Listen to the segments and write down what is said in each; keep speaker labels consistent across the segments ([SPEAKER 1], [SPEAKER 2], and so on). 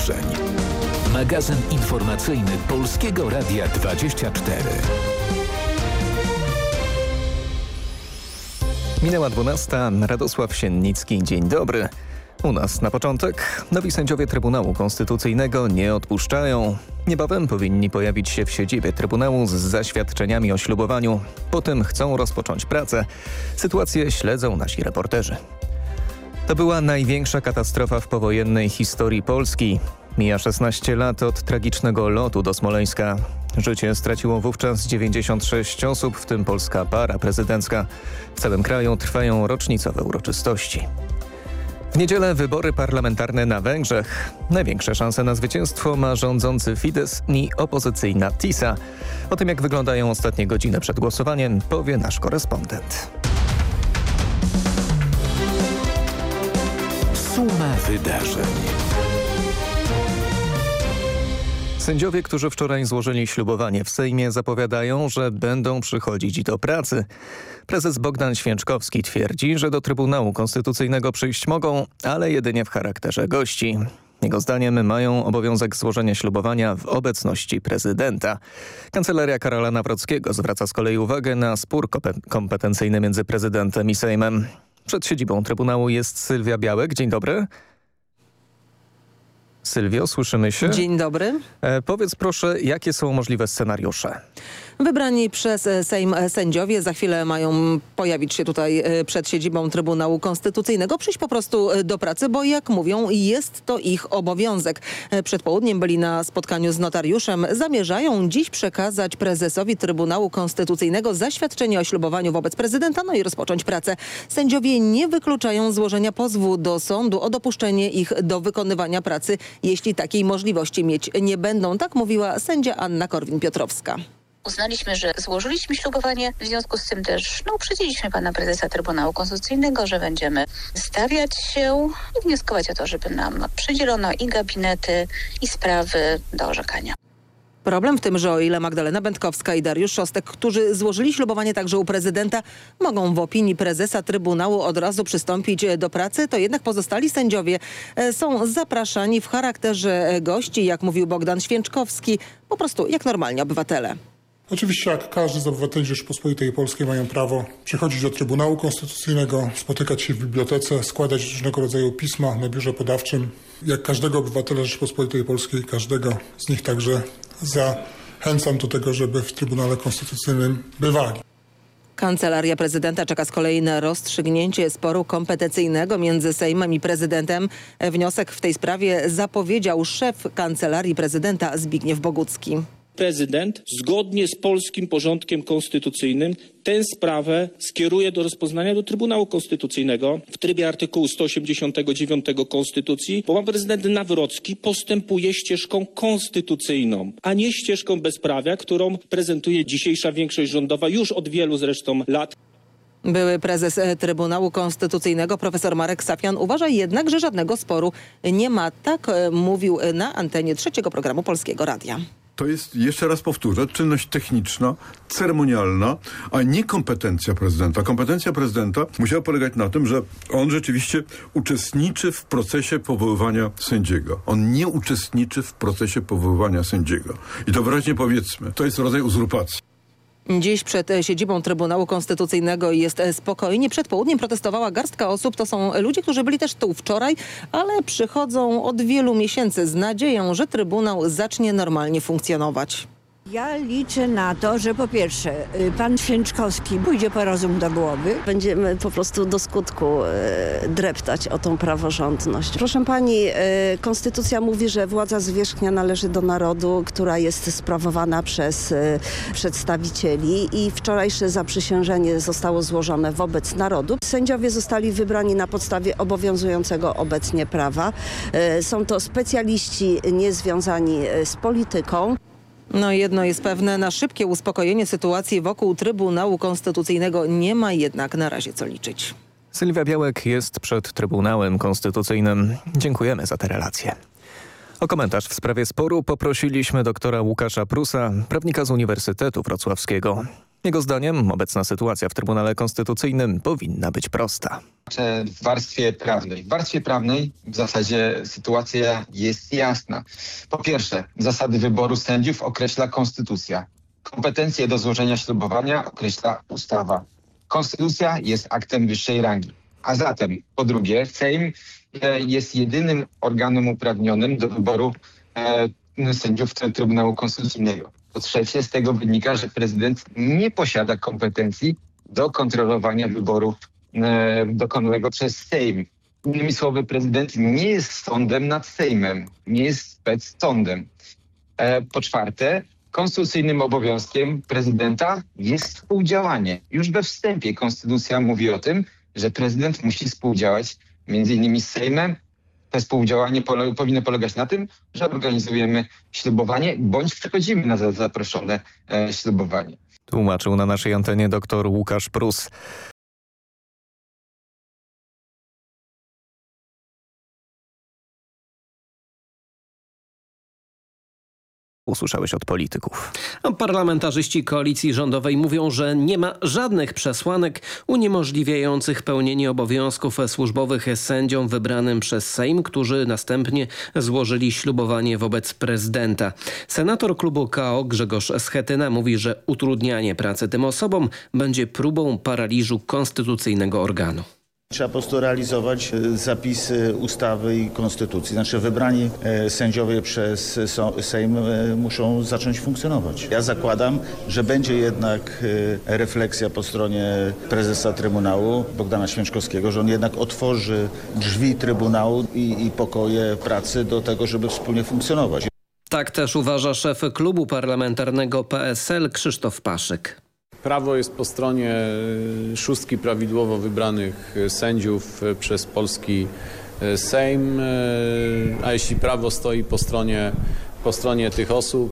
[SPEAKER 1] wydarzeń. Magazyn informacyjny Polskiego Radia 24.
[SPEAKER 2] Minęła 12. Radosław Siennicki. Dzień dobry. U nas na początek nowi sędziowie Trybunału Konstytucyjnego nie odpuszczają. Niebawem powinni pojawić się w siedzibie Trybunału z zaświadczeniami o ślubowaniu. Potem chcą rozpocząć pracę. Sytuację śledzą nasi reporterzy. To była największa katastrofa w powojennej historii Polski. Mija 16 lat od tragicznego lotu do Smoleńska. Życie straciło wówczas 96 osób, w tym polska para prezydencka. W całym kraju trwają rocznicowe uroczystości. W niedzielę wybory parlamentarne na Węgrzech. Największe szanse na zwycięstwo ma rządzący Fidesz i opozycyjna TISA. O tym jak wyglądają ostatnie godziny przed głosowaniem powie nasz korespondent.
[SPEAKER 1] Suma wydarzeń.
[SPEAKER 2] Sędziowie, którzy wczoraj złożyli ślubowanie w Sejmie zapowiadają, że będą przychodzić do pracy. Prezes Bogdan Święczkowski twierdzi, że do Trybunału Konstytucyjnego przyjść mogą, ale jedynie w charakterze gości. Jego zdaniem mają obowiązek złożenia ślubowania w obecności prezydenta. Kancelaria Karola Nawrockiego zwraca z kolei uwagę na spór kompetencyjny między prezydentem i Sejmem. Przed siedzibą Trybunału jest Sylwia Białek. Dzień dobry. Sylwio, słyszymy się?
[SPEAKER 3] Dzień dobry.
[SPEAKER 2] E, powiedz proszę, jakie są możliwe scenariusze?
[SPEAKER 3] Wybrani przez e, Sejm e, sędziowie za chwilę mają pojawić się tutaj e, przed siedzibą Trybunału Konstytucyjnego, przyjść po prostu do pracy, bo jak mówią jest to ich obowiązek. Przed południem byli na spotkaniu z notariuszem. Zamierzają dziś przekazać prezesowi Trybunału Konstytucyjnego zaświadczenie o ślubowaniu wobec prezydenta, no i rozpocząć pracę. Sędziowie nie wykluczają złożenia pozwu do sądu o dopuszczenie ich do wykonywania pracy, jeśli takiej możliwości mieć nie będą. Tak mówiła sędzia Anna Korwin-Piotrowska.
[SPEAKER 4] Uznaliśmy, że złożyliśmy ślubowanie, w związku z tym też no, uprzedziliśmy pana prezesa Trybunału Konstytucyjnego, że będziemy stawiać się i wnioskować o to, żeby nam przydzielono i gabinety, i sprawy do orzekania.
[SPEAKER 3] Problem w tym, że o ile Magdalena Będkowska i Dariusz Szostek, którzy złożyli ślubowanie także u prezydenta, mogą w opinii prezesa Trybunału od razu przystąpić do pracy, to jednak pozostali sędziowie e, są zapraszani w charakterze gości, jak mówił Bogdan Święczkowski, po prostu jak normalni obywatele.
[SPEAKER 5] Oczywiście jak każdy z obywateli Rzeczypospolitej Polskiej mają prawo przychodzić do Trybunału Konstytucyjnego, spotykać się w bibliotece, składać różnego rodzaju pisma na biurze podawczym. Jak każdego obywatela Rzeczypospolitej Polskiej, każdego z nich także zachęcam do tego, żeby w Trybunale Konstytucyjnym bywali.
[SPEAKER 3] Kancelaria prezydenta czeka z kolei na rozstrzygnięcie sporu kompetencyjnego między Sejmem i prezydentem. Wniosek w tej sprawie zapowiedział szef Kancelarii Prezydenta Zbigniew Bogucki
[SPEAKER 6] prezydent zgodnie z polskim porządkiem konstytucyjnym tę sprawę skieruje do rozpoznania do Trybunału Konstytucyjnego w trybie artykułu 189 Konstytucji, bo pan prezydent Nawrocki postępuje ścieżką konstytucyjną, a nie ścieżką bezprawia, którą prezentuje dzisiejsza większość rządowa już od wielu zresztą lat.
[SPEAKER 3] Były prezes e, Trybunału Konstytucyjnego profesor Marek Safian uważa jednak, że żadnego sporu nie ma. Tak e, mówił na antenie trzeciego programu Polskiego Radia
[SPEAKER 7] to jest, jeszcze raz powtórzę, czynność techniczna, ceremonialna, a nie kompetencja prezydenta. Kompetencja prezydenta musiała polegać na tym, że on rzeczywiście uczestniczy w procesie powoływania sędziego. On nie uczestniczy w procesie powoływania sędziego. I to wyraźnie powiedzmy, to jest rodzaj uzurpacji.
[SPEAKER 3] Dziś przed e, siedzibą Trybunału Konstytucyjnego jest e, spokojnie. Przed południem protestowała garstka osób. To są ludzie, którzy byli też tu wczoraj, ale przychodzą od wielu miesięcy z nadzieją, że Trybunał zacznie normalnie funkcjonować.
[SPEAKER 8] Ja liczę na to, że po pierwsze y, pan Święczkowski pójdzie po rozum do głowy.
[SPEAKER 9] Będziemy po prostu do skutku e, dreptać o tą praworządność. Proszę pani, e, konstytucja mówi, że władza zwierzchnia należy do narodu, która jest sprawowana przez przedstawicieli i wczorajsze zaprzysiężenie zostało złożone wobec narodu. Sędziowie zostali wybrani na podstawie obowiązującego obecnie prawa. Są to specjaliści niezwiązani z polityką.
[SPEAKER 3] No jedno jest pewne, na szybkie uspokojenie sytuacji wokół Trybunału Konstytucyjnego nie ma jednak na razie co liczyć.
[SPEAKER 2] Sylwia Białek jest przed Trybunałem Konstytucyjnym. Dziękujemy za te relacje. O komentarz w sprawie sporu poprosiliśmy doktora Łukasza Prusa, prawnika z Uniwersytetu Wrocławskiego. Jego zdaniem obecna sytuacja w Trybunale Konstytucyjnym powinna być prosta.
[SPEAKER 10] W warstwie prawnej. W warstwie prawnej w zasadzie sytuacja jest jasna. Po pierwsze, zasady wyboru sędziów określa konstytucja. Kompetencje do złożenia ślubowania określa ustawa. Konstytucja jest aktem wyższej rangi. A zatem, po drugie, Sejm e, jest jedynym organem uprawnionym do wyboru e, sędziów Trybunału Konstytucyjnego. Po trzecie, z tego wynika, że prezydent nie posiada kompetencji do kontrolowania wyboru e, dokonanego przez Sejm. Innymi słowy, prezydent nie jest sądem nad Sejmem, nie jest spec sądem. E, po czwarte, konstytucyjnym obowiązkiem prezydenta jest współdziałanie. Już we wstępie konstytucja mówi o tym, że prezydent musi współdziałać między innymi z Sejmem. Współdziałanie pole, powinno polegać na tym, że organizujemy ślubowanie bądź przechodzimy na za, zaproszone e, ślubowanie.
[SPEAKER 2] Tłumaczył na naszej antenie dr Łukasz Prus. Usłyszałeś od polityków.
[SPEAKER 11] Parlamentarzyści koalicji rządowej mówią, że nie ma żadnych przesłanek uniemożliwiających pełnienie obowiązków służbowych sędziom wybranym przez Sejm, którzy następnie złożyli ślubowanie wobec prezydenta. Senator klubu KO Grzegorz Schetyna mówi, że utrudnianie pracy tym osobom będzie próbą paraliżu konstytucyjnego organu.
[SPEAKER 12] Trzeba po prostu realizować e, zapisy ustawy i konstytucji. Znaczy wybrani e, sędziowie przez Sejm e, muszą zacząć funkcjonować. Ja zakładam, że będzie jednak refleksja po stronie prezesa Trybunału Bogdana Święczkowskiego, że on jednak otworzy drzwi Trybunału i, i pokoje pracy do tego, żeby wspólnie funkcjonować.
[SPEAKER 11] Tak też uważa szef klubu parlamentarnego PSL Krzysztof Paszyk.
[SPEAKER 13] Prawo jest po stronie e, szóstki prawidłowo wybranych e, sędziów e, przez polski Sejm, a jeśli prawo stoi po stronie, po stronie tych osób,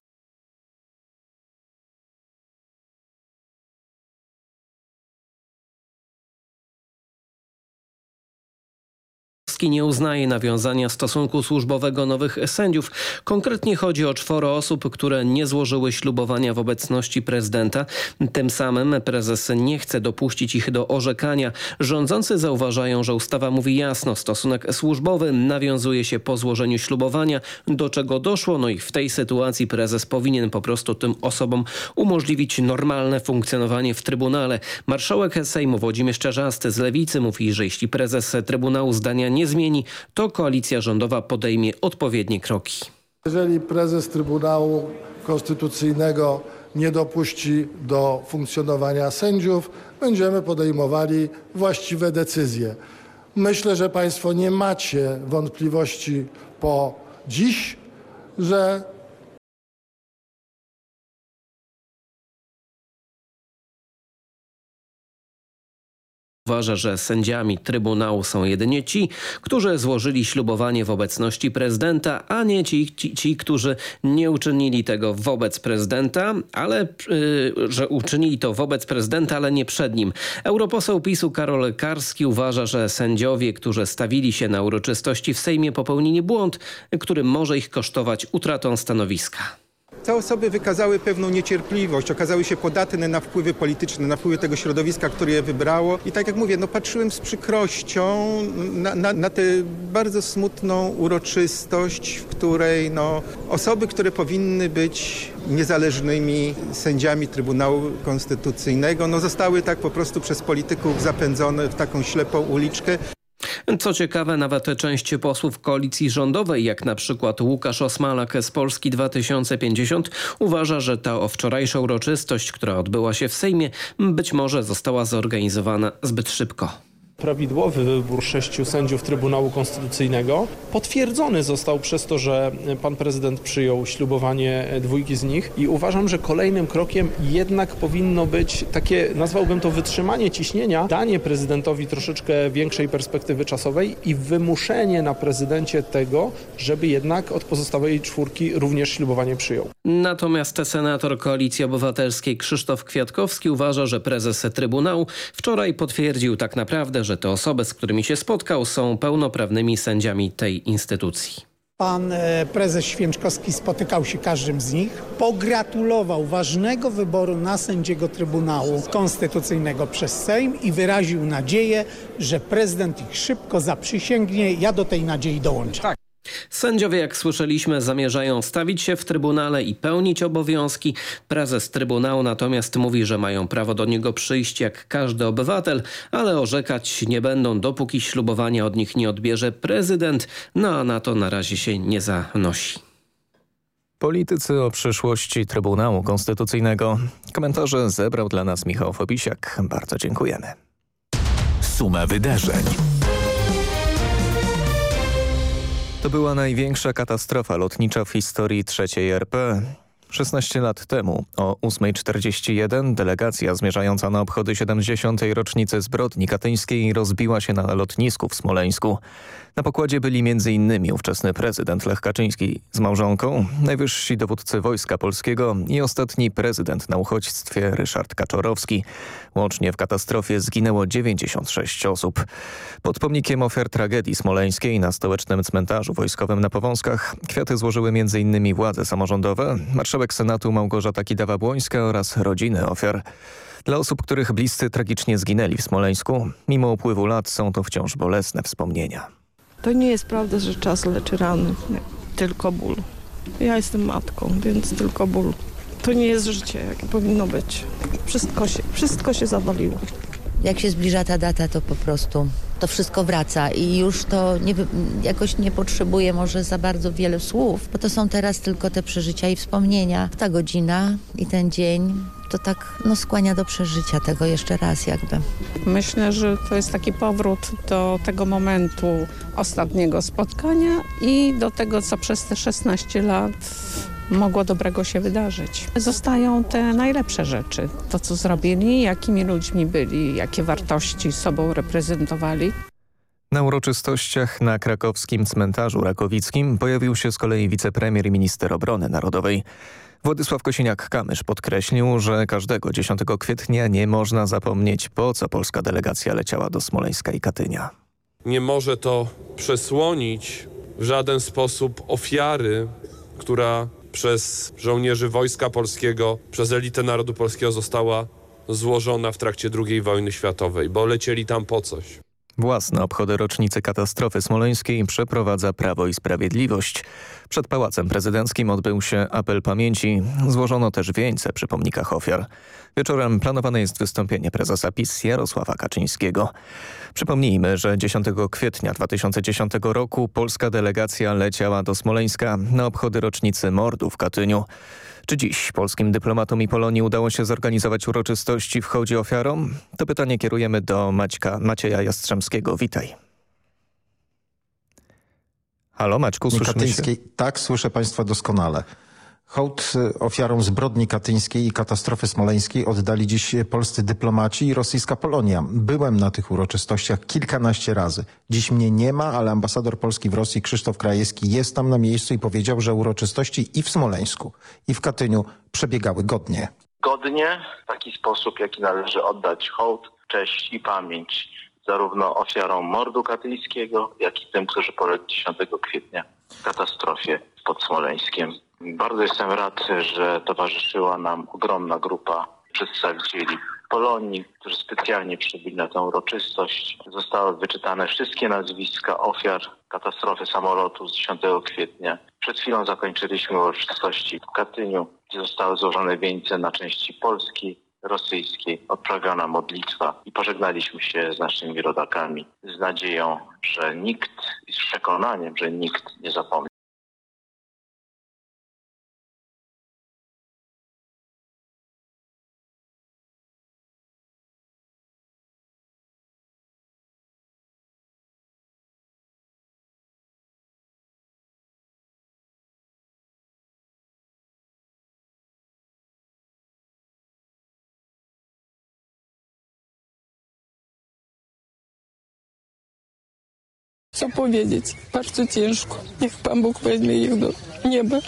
[SPEAKER 11] nie uznaje nawiązania stosunku służbowego nowych sędziów. Konkretnie chodzi o czworo osób, które nie złożyły ślubowania w obecności prezydenta. Tym samym prezes nie chce dopuścić ich do orzekania. Rządzący zauważają, że ustawa mówi jasno, stosunek służbowy nawiązuje się po złożeniu ślubowania, do czego doszło. No i w tej sytuacji prezes powinien po prostu tym osobom umożliwić normalne funkcjonowanie w Trybunale. Marszałek Sejmu Włodzimierz Czarzasty z Lewicy mówi, że jeśli prezes Trybunału zdania nie zmieni, to koalicja rządowa podejmie odpowiednie kroki.
[SPEAKER 14] Jeżeli prezes Trybunału Konstytucyjnego nie dopuści do funkcjonowania sędziów, będziemy podejmowali właściwe decyzje. Myślę, że Państwo nie macie wątpliwości po dziś, że
[SPEAKER 11] Uważa, że sędziami Trybunału są jedynie ci, którzy złożyli ślubowanie w obecności prezydenta, a nie ci, ci, ci którzy nie uczynili tego wobec prezydenta, ale yy, że uczynili to wobec prezydenta, ale nie przed nim. Europoseł PiSu Karol Karski uważa, że sędziowie, którzy stawili się na uroczystości w Sejmie popełnili błąd, który może ich kosztować utratą stanowiska.
[SPEAKER 15] Te osoby wykazały pewną niecierpliwość, okazały się podatne na wpływy polityczne, na wpływy tego środowiska, które je wybrało. I tak jak mówię, no patrzyłem z przykrością na, na, na tę bardzo smutną uroczystość, w której no, osoby, które powinny być niezależnymi sędziami Trybunału Konstytucyjnego, no, zostały tak po prostu przez polityków zapędzone w taką ślepą uliczkę.
[SPEAKER 11] Co ciekawe, nawet część posłów koalicji rządowej, jak na przykład Łukasz Osmalak z Polski 2050, uważa, że ta wczorajsza uroczystość, która odbyła się w Sejmie, być może została zorganizowana zbyt szybko.
[SPEAKER 16] Prawidłowy wybór sześciu sędziów Trybunału Konstytucyjnego potwierdzony został przez to, że pan prezydent przyjął ślubowanie dwójki z nich i uważam, że kolejnym krokiem jednak powinno być takie, nazwałbym to wytrzymanie ciśnienia, danie prezydentowi troszeczkę większej perspektywy czasowej i wymuszenie na prezydencie tego, żeby jednak od pozostałej czwórki również ślubowanie przyjął.
[SPEAKER 11] Natomiast senator Koalicji Obywatelskiej Krzysztof Kwiatkowski uważa, że prezes Trybunału wczoraj potwierdził tak naprawdę, że te osoby, z którymi się spotkał, są pełnoprawnymi sędziami tej instytucji.
[SPEAKER 17] Pan e, prezes Święczkowski spotykał się każdym z nich, pogratulował ważnego wyboru na sędziego Trybunału Konstytucyjnego przez Sejm i wyraził nadzieję, że prezydent ich szybko zaprzysięgnie. Ja do tej nadziei dołączam.
[SPEAKER 11] Sędziowie, jak słyszeliśmy, zamierzają stawić się w Trybunale i pełnić obowiązki. Prezes Trybunału natomiast mówi, że mają prawo do niego przyjść jak każdy obywatel, ale orzekać nie będą, dopóki ślubowania od nich nie odbierze prezydent, no a na to na razie się nie zanosi.
[SPEAKER 2] Politycy o przyszłości Trybunału Konstytucyjnego. Komentarze zebrał dla nas Michał Fobisiak. Bardzo dziękujemy.
[SPEAKER 1] Suma wydarzeń.
[SPEAKER 2] To była największa katastrofa lotnicza w historii III RP. 16 lat temu o 8.41 delegacja zmierzająca na obchody 70. rocznicy zbrodni katyńskiej rozbiła się na lotnisku w Smoleńsku. Na pokładzie byli m.in. ówczesny prezydent Lech Kaczyński z małżonką, najwyżsi dowódcy Wojska Polskiego i ostatni prezydent na uchodźstwie Ryszard Kaczorowski. Łącznie w katastrofie zginęło 96 osób. Pod pomnikiem ofiar tragedii smoleńskiej na stołecznym cmentarzu wojskowym na Powązkach kwiaty złożyły m.in. władze samorządowe, marszałek Senatu Małgorzata Kidawa-Błońska oraz rodziny ofiar. Dla osób, których bliscy tragicznie zginęli w Smoleńsku, mimo upływu lat są to wciąż bolesne wspomnienia.
[SPEAKER 18] To nie jest prawda, że czas leczy rany, tylko ból. Ja jestem matką, więc tylko ból. To nie jest życie, jakie powinno być. Wszystko się, wszystko się zawaliło.
[SPEAKER 19] Jak się zbliża ta data, to po prostu to wszystko wraca i już to nie, jakoś nie potrzebuje może za bardzo wiele słów, bo to są teraz tylko te przeżycia i wspomnienia. Ta godzina i ten dzień to tak no, skłania do przeżycia tego jeszcze raz jakby.
[SPEAKER 18] Myślę, że to jest taki powrót do tego momentu ostatniego spotkania i do tego, co przez te 16 lat mogło dobrego się wydarzyć. Zostają te najlepsze rzeczy. To, co zrobili, jakimi ludźmi byli, jakie wartości sobą reprezentowali.
[SPEAKER 2] Na uroczystościach na krakowskim cmentarzu rakowickim pojawił się z kolei wicepremier i minister obrony narodowej. Władysław Kosiniak-Kamysz podkreślił, że każdego 10 kwietnia nie można zapomnieć, po co polska delegacja leciała do Smoleńska i Katynia.
[SPEAKER 20] Nie może to przesłonić w żaden sposób ofiary, która przez żołnierzy Wojska Polskiego, przez elitę narodu polskiego została złożona w trakcie II wojny światowej, bo lecieli tam po coś.
[SPEAKER 2] Własne obchody rocznicy katastrofy smoleńskiej przeprowadza Prawo i Sprawiedliwość. Przed Pałacem Prezydenckim odbył się apel pamięci. Złożono też wieńce przy pomnikach ofiar. Wieczorem planowane jest wystąpienie prezesa PiS Jarosława Kaczyńskiego. Przypomnijmy, że 10 kwietnia 2010 roku polska delegacja leciała do Smoleńska na obchody rocznicy mordu w Katyniu. Czy dziś polskim dyplomatom i Polonii udało się zorganizować uroczystości w hołdzie ofiarom? To pytanie kierujemy do Maćka, Macieja Jastrzębskiego. Witaj. Halo Maćku, słyszymy się?
[SPEAKER 21] Tak, słyszę Państwa doskonale. Hołd ofiarom zbrodni katyńskiej i katastrofy smoleńskiej oddali dziś polscy dyplomaci i rosyjska Polonia. Byłem na tych uroczystościach kilkanaście razy. Dziś mnie nie ma, ale ambasador Polski w Rosji Krzysztof Krajewski jest tam na miejscu i powiedział, że uroczystości i w Smoleńsku, i w Katyniu przebiegały godnie.
[SPEAKER 22] Godnie, w taki sposób, jaki należy oddać hołd, cześć i pamięć zarówno ofiarom mordu katyńskiego, jak i tym, którzy polegli 10 kwietnia w katastrofie pod Smoleńskiem. Bardzo jestem rad, że towarzyszyła nam ogromna grupa przedstawicieli Polonii, którzy specjalnie przybyli na tę uroczystość. Zostały wyczytane wszystkie nazwiska ofiar katastrofy samolotu z 10 kwietnia. Przed chwilą zakończyliśmy uroczystości w Katyniu, gdzie zostały złożone wieńce na części polskiej, rosyjskiej, odprawiona modlitwa i pożegnaliśmy się z naszymi rodakami z nadzieją, że nikt i z przekonaniem, że nikt nie zapomni.
[SPEAKER 18] Powiedzieć? Bardzo ciężko. Niech Pan Bóg weźmie ich do nieba.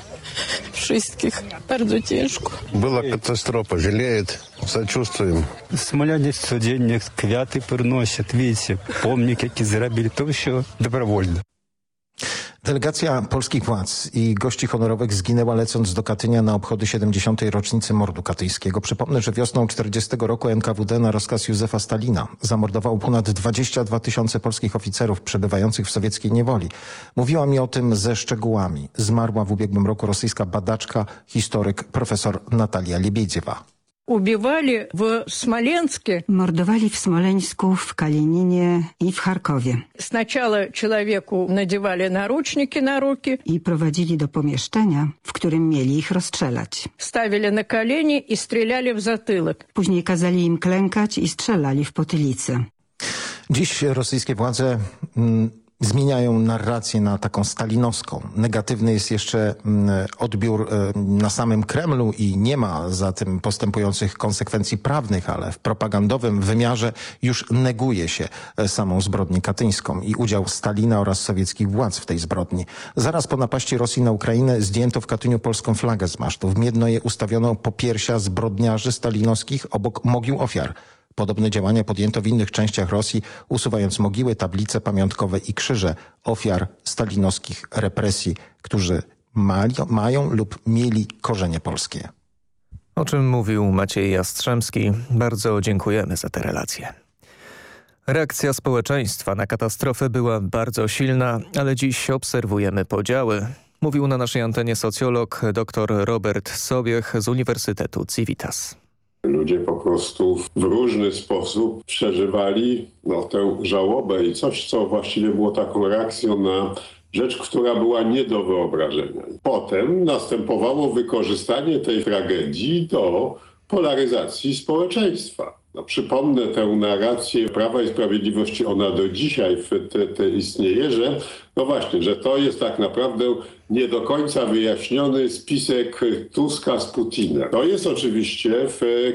[SPEAKER 18] Wszystkich. Bardzo ciężko.
[SPEAKER 23] Была катастрофа, жалеет, сочувствуем.
[SPEAKER 24] Смоляне codziennie kwiaty приносят, видите, помники, які зробили, то все добровольно.
[SPEAKER 21] Delegacja polskich władz i gości honorowych zginęła lecąc do Katynia na obchody 70. rocznicy mordu katyńskiego. Przypomnę, że wiosną 40 roku NKWD na rozkaz Józefa Stalina zamordował ponad 22 tysiące polskich oficerów przebywających w sowieckiej niewoli. Mówiła mi o tym ze szczegółami. Zmarła w ubiegłym roku rosyjska badaczka, historyk profesor Natalia Liebiedziewa
[SPEAKER 25] Ubивали w Smoleńskie.
[SPEAKER 26] Mordowali w Smoleńsku, w Kalininie i w Charkowie.
[SPEAKER 25] Sначала человеку надевали наручники на руки.
[SPEAKER 26] I prowadzili do pomieszczenia, w którym mieli ich rozstrzelać.
[SPEAKER 25] Stawili na koleni i strzelali w затылок.
[SPEAKER 26] Później kazali im klękać i strzelali w potylicę.
[SPEAKER 21] Dziś rosyjskie władze mm, zmieniają narrację na taką stalinowską. Negatywny jest jeszcze mm, odbiór e, na samym Kremlu i nie ma za tym postępujących konsekwencji prawnych, ale w propagandowym wymiarze już neguje się e, samą zbrodnię katyńską i udział Stalina oraz sowieckich władz w tej zbrodni. Zaraz po napaści Rosji na Ukrainę zdjęto w Katyniu polską flagę z masztu. W Miednoje ustawiono popiersia zbrodniarzy stalinowskich obok mogił ofiar. Podobne działania podjęto w innych częściach Rosji, usuwając mogiły, tablice pamiątkowe i krzyże ofiar stalinowskich represji, którzy mają, lub mieli korzenie polskie.
[SPEAKER 2] O czym mówił Maciej Jastrzębski. Bardzo dziękujemy za te relacje. Reakcja społeczeństwa na katastrofę była bardzo silna, ale dziś obserwujemy podziały. Mówił na naszej antenie socjolog dr Robert Sobiech z Uniwersytetu Civitas.
[SPEAKER 27] Ludzie po prostu w różny sposób przeżywali no, tę żałobę i coś, co właściwie było taką reakcją na rzecz, która była nie do wyobrażenia. Potem następowało wykorzystanie tej tragedii do polaryzacji społeczeństwa. No, przypomnę tę narrację Prawa i Sprawiedliwości, ona do dzisiaj te, te istnieje, że no właśnie, że to jest tak naprawdę nie do końca wyjaśniony spisek Tuska z Putinem. To jest oczywiście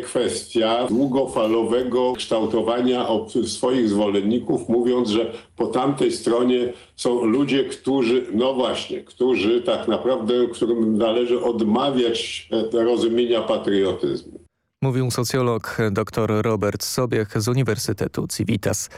[SPEAKER 27] kwestia długofalowego kształtowania swoich zwolenników, mówiąc, że po tamtej stronie są ludzie, którzy, no właśnie, którzy tak naprawdę, którym należy odmawiać rozumienia patriotyzmu.
[SPEAKER 2] Mówił socjolog dr Robert Sobiech z Uniwersytetu Civitas.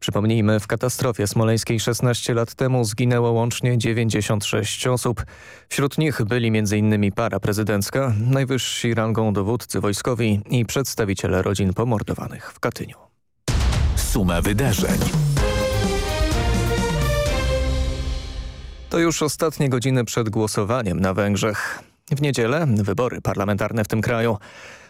[SPEAKER 2] Przypomnijmy, w katastrofie smoleńskiej 16 lat temu zginęło łącznie 96 osób. Wśród nich byli m.in. para prezydencka, najwyżsi rangą dowódcy wojskowi i przedstawiciele rodzin pomordowanych w Katyniu.
[SPEAKER 1] Suma wydarzeń.
[SPEAKER 2] To już ostatnie godziny przed głosowaniem na Węgrzech. W niedzielę wybory parlamentarne w tym kraju.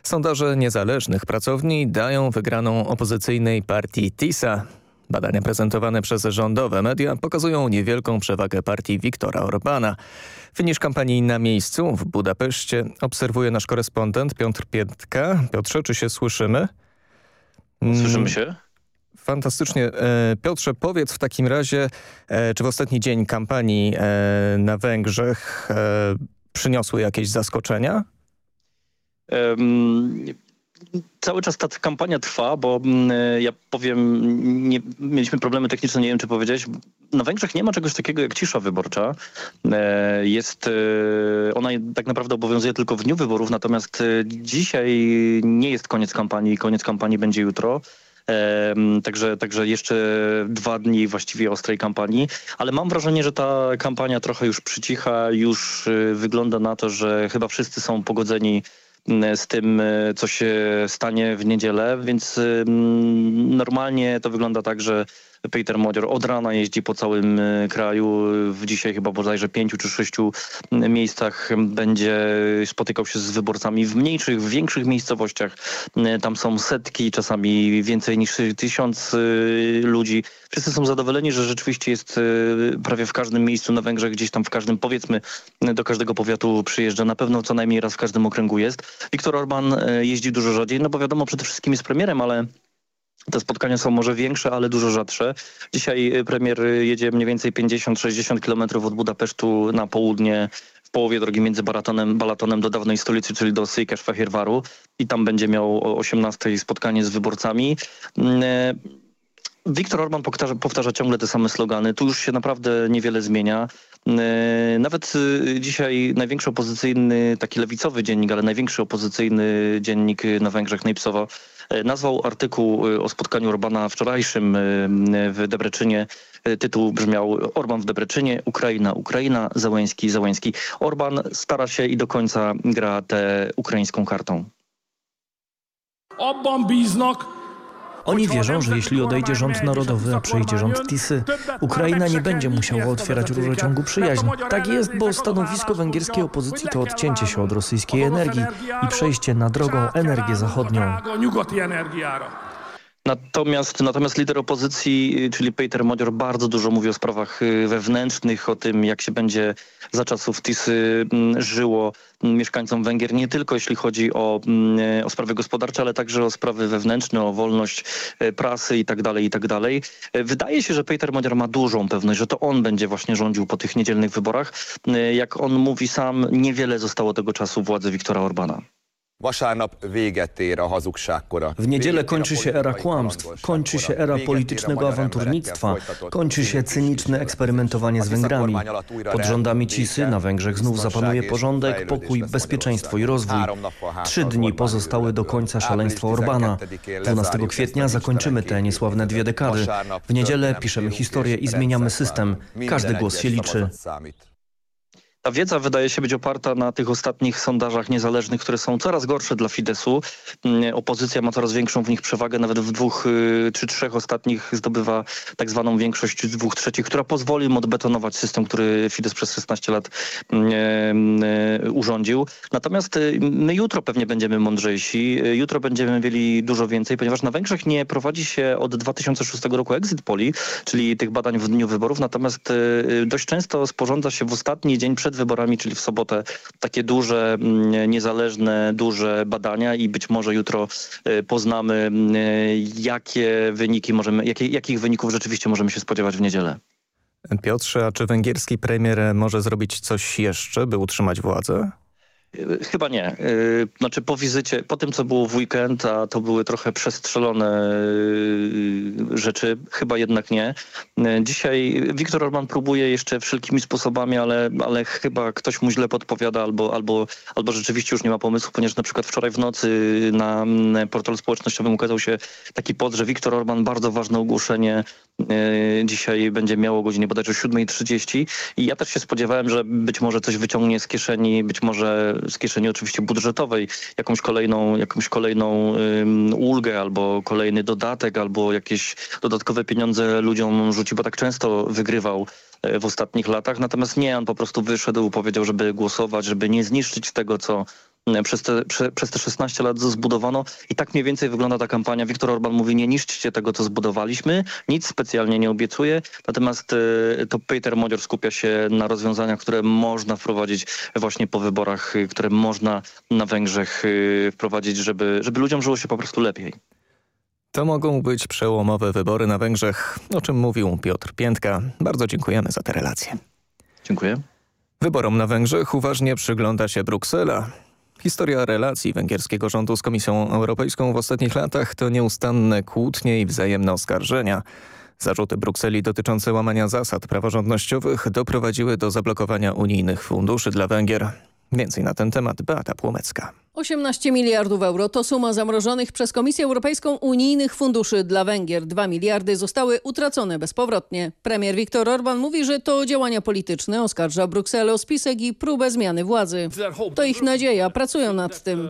[SPEAKER 2] Sondaże niezależnych pracowni dają wygraną opozycyjnej partii TISA. Badania prezentowane przez rządowe media pokazują niewielką przewagę partii Viktora Orbana. Finisz kampanii na miejscu w Budapeszcie obserwuje nasz korespondent Piotr Piętka. Piotrze, czy się słyszymy?
[SPEAKER 28] Słyszymy się.
[SPEAKER 2] Fantastycznie. E, Piotrze, powiedz w takim razie, e, czy w ostatni dzień kampanii e, na Węgrzech przyniosły jakieś zaskoczenia?
[SPEAKER 28] Cały czas ta kampania trwa, bo mm, ja powiem, nie, mieliśmy problemy techniczne, nie wiem czy powiedziałeś. Na Węgrzech nie ma czegoś takiego jak cisza wyborcza. E, jest, e, ona tak naprawdę obowiązuje tylko w dniu wyborów, natomiast e, dzisiaj nie jest koniec kampanii, koniec kampanii będzie jutro. Także, także jeszcze dwa dni właściwie ostrej kampanii, ale mam wrażenie, że ta kampania trochę już przycicha, już wygląda na to, że chyba wszyscy są pogodzeni z tym, co się stanie w niedzielę, więc normalnie to wygląda tak, że Peter Modior od rana jeździ po całym e, kraju. W dzisiaj chyba bodajże pięciu czy sześciu miejscach będzie spotykał się z wyborcami w mniejszych, w większych miejscowościach. E, tam są setki, czasami więcej niż tysiąc e, ludzi. Wszyscy są zadowoleni, że rzeczywiście jest prawie w każdym miejscu na Węgrzech, gdzieś tam w każdym, powiedzmy, do każdego powiatu przyjeżdża. Na pewno co najmniej raz w każdym okręgu jest. Viktor Orban jeździ dużo rzadziej, no bo wiadomo, przede wszystkim jest premierem, ale te spotkania są może większe, ale dużo rzadsze. Dzisiaj y, premier jedzie mniej więcej 50-60 kilometrów od Budapesztu na południe w połowie drogi między Balatonem, Balatonem do dawnej stolicy, czyli do Syjkasz-Fahirwaru i tam będzie miał o 18 spotkanie z wyborcami. Mm, e, Orban powtarza, powtarza, ciągle te same slogany. Tu już się naprawdę niewiele zmienia. Nawet dzisiaj największy opozycyjny, taki lewicowy dziennik, ale największy opozycyjny dziennik na Węgrzech, Nejpsowa, nazwał artykuł o spotkaniu Orbana wczorajszym w Debreczynie. Tytuł brzmiał Orban w Debreczynie, Ukraina, Ukraina, Załęski, Załęski. Orban stara się i do końca gra tę ukraińską kartą.
[SPEAKER 29] Oni wierzą, że jeśli odejdzie rząd narodowy, a przyjdzie rząd Tisy, Ukraina nie będzie musiała otwierać rurociągu przyjaźń. Tak jest, bo stanowisko węgierskiej opozycji to odcięcie się od rosyjskiej energii i przejście na drogą energię zachodnią.
[SPEAKER 28] Natomiast, natomiast lider opozycji, czyli Peter Modior, bardzo dużo mówi o sprawach y, wewnętrznych, o tym, jak się będzie za czasów Tisy mm, żyło mm, mieszkańcom Węgier, nie tylko jeśli chodzi o, mm, o sprawy gospodarcze, ale także o sprawy wewnętrzne, o wolność y, prasy itd. Tak itd. Tak Wydaje się, że Peter Modior ma dużą pewność, że to on będzie właśnie rządził po tych niedzielnych wyborach. Y, jak on mówi sam, niewiele zostało tego czasu władzy Viktora Orbana.
[SPEAKER 29] W niedzielę kończy się era kłamstw, kończy się era politycznego awanturnictwa, kończy się cyniczne eksperymentowanie z Węgrami. Pod rządami Cisy na Węgrzech znów zapanuje porządek, pokój, bezpieczeństwo i rozwój. Trzy dni pozostały do końca szaleństwa Orbana. 12 kwietnia zakończymy te niesławne dwie dekady. W niedzielę piszemy historię i zmieniamy system. Każdy głos się liczy.
[SPEAKER 28] Ta wiedza wydaje się być oparta na tych ostatnich sondażach niezależnych, które są coraz gorsze dla Fidesu. Mm, opozycja ma coraz większą w nich przewagę, nawet w dwóch y, czy trzech ostatnich zdobywa tak zwaną większość dwóch trzecich, która pozwoli im odbetonować system, który Fidesz przez 16 lat mm, y, urządził. Natomiast y, my jutro pewnie będziemy mądrzejsi, jutro będziemy mieli dużo więcej, ponieważ na Węgrzech nie prowadzi się od 2006 roku exit poli, czyli tych badań w dniu wyborów, natomiast dość często sporządza się w ostatni dzień przed wyborami, czyli w sobotę, takie duże, mm, niezależne, duże badania i być może jutro e, poznamy, e, jakie wyniki możemy, jakie, jakich wyników rzeczywiście możemy się spodziewać w niedzielę.
[SPEAKER 2] Piotrze, a czy węgierski premier może zrobić coś jeszcze, by utrzymać władzę?
[SPEAKER 28] Chyba nie. Y, znaczy po wizycie, po tym co było w weekend, a to były trochę przestrzelone y, rzeczy, chyba jednak nie. Y, dzisiaj Viktor Orban próbuje jeszcze wszelkimi sposobami, ale, ale chyba ktoś mu źle podpowiada albo, albo, albo rzeczywiście już nie ma pomysłu, ponieważ na przykład wczoraj w nocy na portalu społecznościowym ukazał się taki pod, że Viktor Orban bardzo ważne ogłoszenie dzisiaj będzie miało o godzinie bodajże 7.30 i ja też się spodziewałem, że być może coś wyciągnie z kieszeni, być może z kieszeni oczywiście budżetowej jakąś kolejną, jakąś kolejną ulgę albo kolejny dodatek albo jakieś dodatkowe pieniądze ludziom rzuci, bo tak często wygrywał e, w ostatnich latach. Natomiast nie, on po prostu wyszedł, powiedział, żeby głosować, żeby nie zniszczyć tego, co przez te, prze, przez te 16 lat zbudowano i tak mniej więcej wygląda ta kampania. Viktor Orban mówi nie niszczcie tego, co zbudowaliśmy, nic specjalnie nie obiecuje, natomiast e, to Peter Modior skupia się na rozwiązaniach, które można wprowadzić właśnie po wyborach, e, które można na Węgrzech wprowadzić, żeby, żeby ludziom żyło się po prostu lepiej.
[SPEAKER 2] To mogą być przełomowe wybory na Węgrzech, o czym mówił Piotr Piętka. Bardzo dziękujemy za te relacje.
[SPEAKER 28] Dziękuję.
[SPEAKER 2] Wyborom na Węgrzech uważnie przygląda się Bruksela. Historia relacji węgierskiego rządu z Komisją Europejską w ostatnich latach to nieustanne kłótnie i wzajemne oskarżenia. Zarzuty Brukseli dotyczące łamania zasad praworządnościowych doprowadziły do zablokowania unijnych funduszy dla Węgier. Więcej na ten temat Beata Płomecka.
[SPEAKER 25] 18 miliardów euro to suma zamrożonych przez Komisję Europejską unijnych funduszy dla Węgier. 2 miliardy zostały utracone bezpowrotnie. Premier Viktor Orban mówi, że to działania polityczne, oskarża Brukselę o spisek i próbę zmiany władzy. To ich nadzieja, pracują nad tym.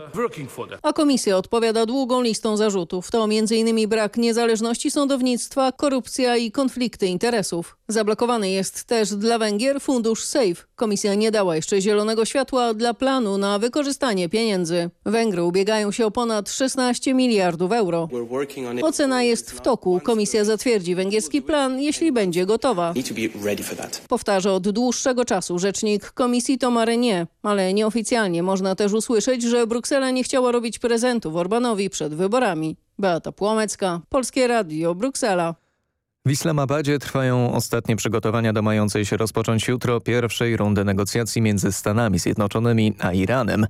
[SPEAKER 25] A komisja odpowiada długą listą zarzutów. To m.in. brak niezależności sądownictwa, korupcja i konflikty interesów. Zablokowany jest też dla Węgier fundusz SAFE. Komisja nie dała jeszcze zielonego światła dla planu na wykorzystanie pieniędzy. Węgry ubiegają się o ponad 16 miliardów euro. Ocena jest w toku. Komisja zatwierdzi węgierski plan, jeśli będzie gotowa. Powtarza od dłuższego czasu rzecznik komisji Tomary nie, ale nieoficjalnie można też usłyszeć, że Bruksela nie chciała robić prezentów Orbanowi przed wyborami. Beata Płomecka, Polskie Radio, Bruksela.
[SPEAKER 2] W Islamabadzie trwają ostatnie przygotowania do mającej się rozpocząć jutro pierwszej rundy negocjacji między Stanami Zjednoczonymi a Iranem.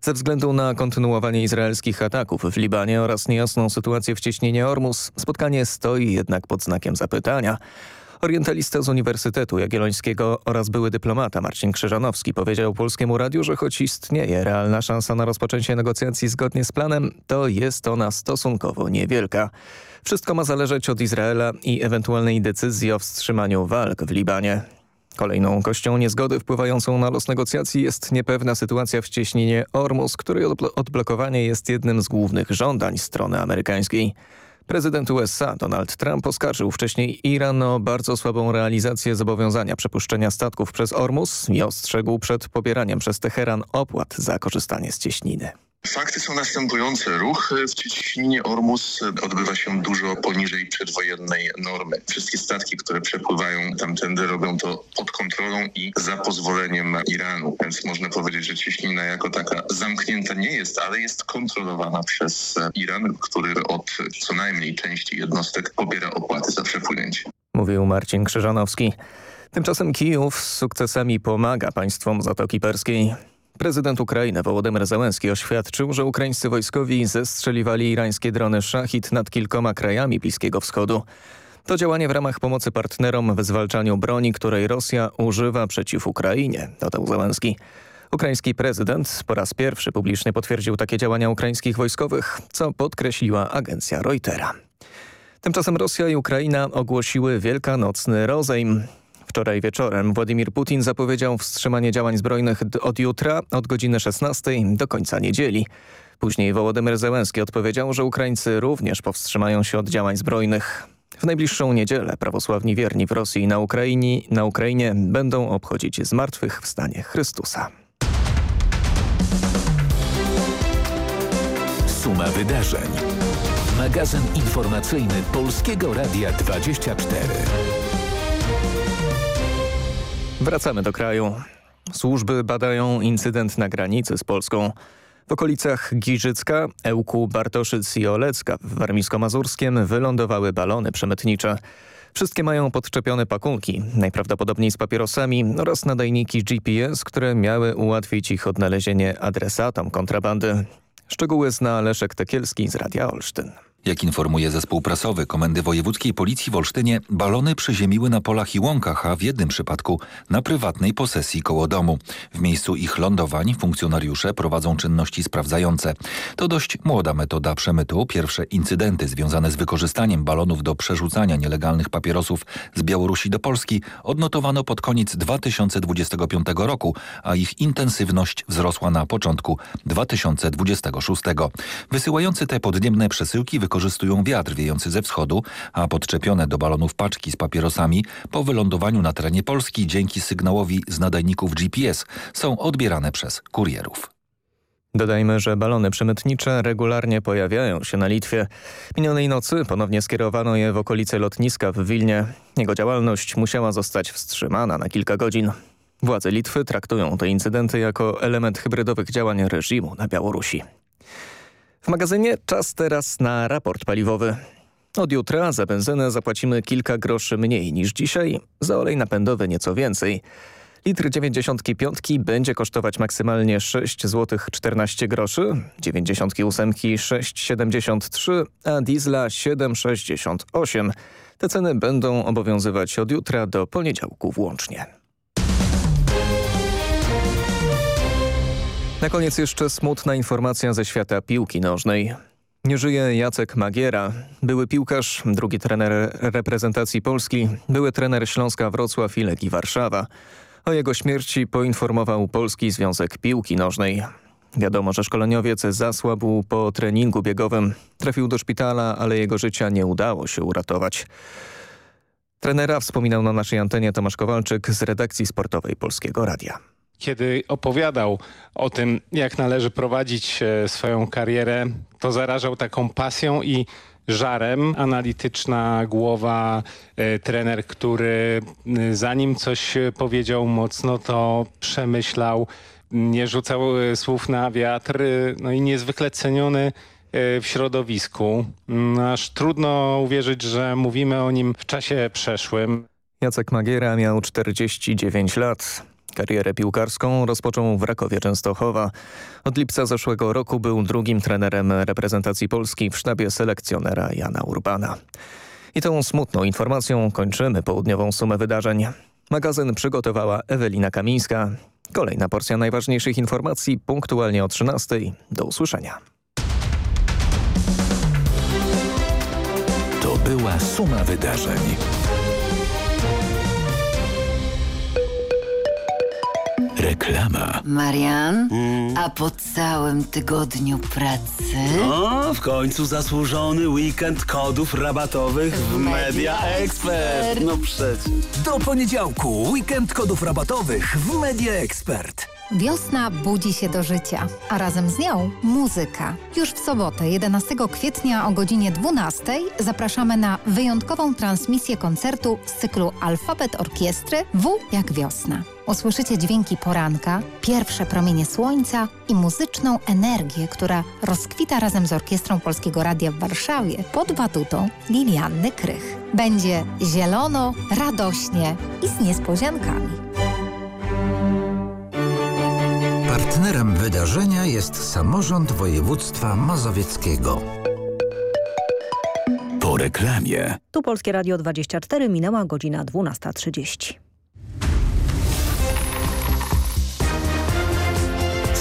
[SPEAKER 2] Ze względu na kontynuowanie izraelskich ataków w Libanie oraz niejasną sytuację w cieśninie Ormus, spotkanie stoi jednak pod znakiem zapytania. Orientalista z Uniwersytetu Jagiellońskiego oraz były dyplomata Marcin Krzyżanowski powiedział Polskiemu Radiu, że choć istnieje realna szansa na rozpoczęcie negocjacji zgodnie z planem, to jest ona stosunkowo niewielka. Wszystko ma zależeć od Izraela i ewentualnej decyzji o wstrzymaniu walk w Libanie. Kolejną kością niezgody wpływającą na los negocjacji jest niepewna sytuacja w cieśninie Ormus, której odblokowanie jest jednym z głównych żądań strony amerykańskiej. Prezydent USA Donald Trump oskarżył wcześniej Iran o bardzo słabą realizację zobowiązania przepuszczenia statków przez Ormus i ostrzegł przed pobieraniem przez Teheran opłat za korzystanie z cieśniny.
[SPEAKER 30] Fakty są następujące. Ruch w cieśninie Ormus odbywa się dużo poniżej przedwojennej normy. Wszystkie statki, które przepływają tamtędy robią to pod kontrolą i za pozwoleniem Iranu. Więc można powiedzieć, że cieśnina jako taka zamknięta nie jest, ale jest kontrolowana przez Iran, który od co najmniej części jednostek pobiera opłaty za przepłynięcie.
[SPEAKER 2] Mówił Marcin Krzyżanowski. Tymczasem Kijów z sukcesami pomaga państwom Zatoki Perskiej. Prezydent Ukrainy Wołodymyr Zełenski oświadczył, że ukraińscy wojskowi zestrzeliwali irańskie drony Szachid nad kilkoma krajami Bliskiego Wschodu. To działanie w ramach pomocy partnerom w zwalczaniu broni, której Rosja używa przeciw Ukrainie, dodał Zełenski. Ukraiński prezydent po raz pierwszy publicznie potwierdził takie działania ukraińskich wojskowych, co podkreśliła agencja Reutera. Tymczasem Rosja i Ukraina ogłosiły wielkanocny rozejm. Wczoraj wieczorem Władimir Putin zapowiedział wstrzymanie działań zbrojnych od jutra od godziny 16 do końca niedzieli. Później Wołodymyr Zełenski odpowiedział, że Ukraińcy również powstrzymają się od działań zbrojnych. W najbliższą niedzielę prawosławni wierni w Rosji i na Ukrainie, na Ukrainie będą obchodzić zmartwychwstanie Chrystusa.
[SPEAKER 1] Suma wydarzeń. Magazyn informacyjny Polskiego Radia 24.
[SPEAKER 2] Wracamy do kraju. Służby badają incydent na granicy z Polską. W okolicach Giżycka, Ełku, Bartoszyc i Olecka w Warmińsko-Mazurskiem wylądowały balony przemytnicze. Wszystkie mają podczepione pakunki, najprawdopodobniej z papierosami oraz nadajniki GPS, które miały ułatwić ich odnalezienie adresatom kontrabandy. Szczegóły zna Leszek Tekielski z Radia Olsztyn.
[SPEAKER 31] Jak informuje zespół prasowy Komendy Wojewódzkiej Policji w Olsztynie, balony przyziemiły na polach i łąkach, a w jednym przypadku na prywatnej posesji koło domu. W miejscu ich lądowań funkcjonariusze prowadzą czynności sprawdzające. To dość młoda metoda przemytu. Pierwsze incydenty związane z wykorzystaniem balonów do przerzucania nielegalnych papierosów z Białorusi do Polski odnotowano pod koniec 2025 roku, a ich intensywność wzrosła na początku 2026. Wysyłający te podniebne przesyłki wykorzystują wiatr wiejący ze wschodu, a podczepione do balonów paczki z papierosami po wylądowaniu na terenie Polski dzięki sygnałowi z nadajników GPS są odbierane przez kurierów.
[SPEAKER 2] Dodajmy, że balony przemytnicze regularnie pojawiają się na Litwie. Minionej nocy ponownie skierowano je w okolice lotniska w Wilnie. Jego działalność musiała zostać wstrzymana na kilka godzin. Władze Litwy traktują te incydenty jako element hybrydowych działań reżimu na Białorusi. W magazynie czas teraz na raport paliwowy. Od jutra za benzynę zapłacimy kilka groszy mniej niż dzisiaj, za olej napędowy nieco więcej. Litr 95 będzie kosztować maksymalnie 6 zł 14 groszy, 98 6,73, a diesla 7,68. Te ceny będą obowiązywać od jutra do poniedziałku włącznie. Na koniec jeszcze smutna informacja ze świata piłki nożnej. Nie żyje Jacek Magiera, były piłkarz, drugi trener reprezentacji Polski, były trener Śląska Wrocław i Legii Warszawa. O jego śmierci poinformował Polski Związek Piłki Nożnej. Wiadomo, że szkoleniowiec zasłabł po treningu biegowym. Trafił do szpitala, ale jego życia nie udało się uratować. Trenera wspominał na naszej antenie Tomasz Kowalczyk z redakcji sportowej Polskiego Radia
[SPEAKER 32] kiedy opowiadał o tym, jak należy prowadzić e, swoją karierę, to zarażał taką pasją i żarem. Analityczna głowa, e, trener, który zanim coś powiedział mocno, to przemyślał, nie rzucał e, słów na wiatr, no i niezwykle ceniony w środowisku. Aż trudno uwierzyć, że mówimy o nim w czasie przeszłym.
[SPEAKER 2] Jacek Magiera miał 49 lat. Karierę piłkarską rozpoczął w Rakowie Częstochowa. Od lipca zeszłego roku był drugim trenerem reprezentacji Polski w sztabie selekcjonera Jana Urbana. I tą smutną informacją kończymy południową sumę wydarzeń. Magazyn przygotowała Ewelina Kamińska. Kolejna porcja najważniejszych informacji punktualnie o 13. Do usłyszenia.
[SPEAKER 1] To była suma wydarzeń. Reklama.
[SPEAKER 33] Marian, a po całym tygodniu pracy...
[SPEAKER 34] O, w końcu zasłużony weekend kodów rabatowych w Media Expert. No przecież.
[SPEAKER 35] Do poniedziałku weekend kodów rabatowych w Media Expert.
[SPEAKER 36] Wiosna budzi się do życia, a razem z nią muzyka. Już w sobotę, 11 kwietnia o godzinie 12 zapraszamy na wyjątkową transmisję koncertu z cyklu Alfabet Orkiestry W jak wiosna. Usłyszycie dźwięki poranka, pierwsze promienie słońca i muzyczną energię, która rozkwita razem z Orkiestrą Polskiego Radia w Warszawie pod batutą Lilianny Krych. Będzie zielono, radośnie i z niespodziankami.
[SPEAKER 37] Partnerem wydarzenia jest samorząd województwa mazowieckiego.
[SPEAKER 1] Po reklamie.
[SPEAKER 38] Tu Polskie Radio 24 minęła godzina 12.30.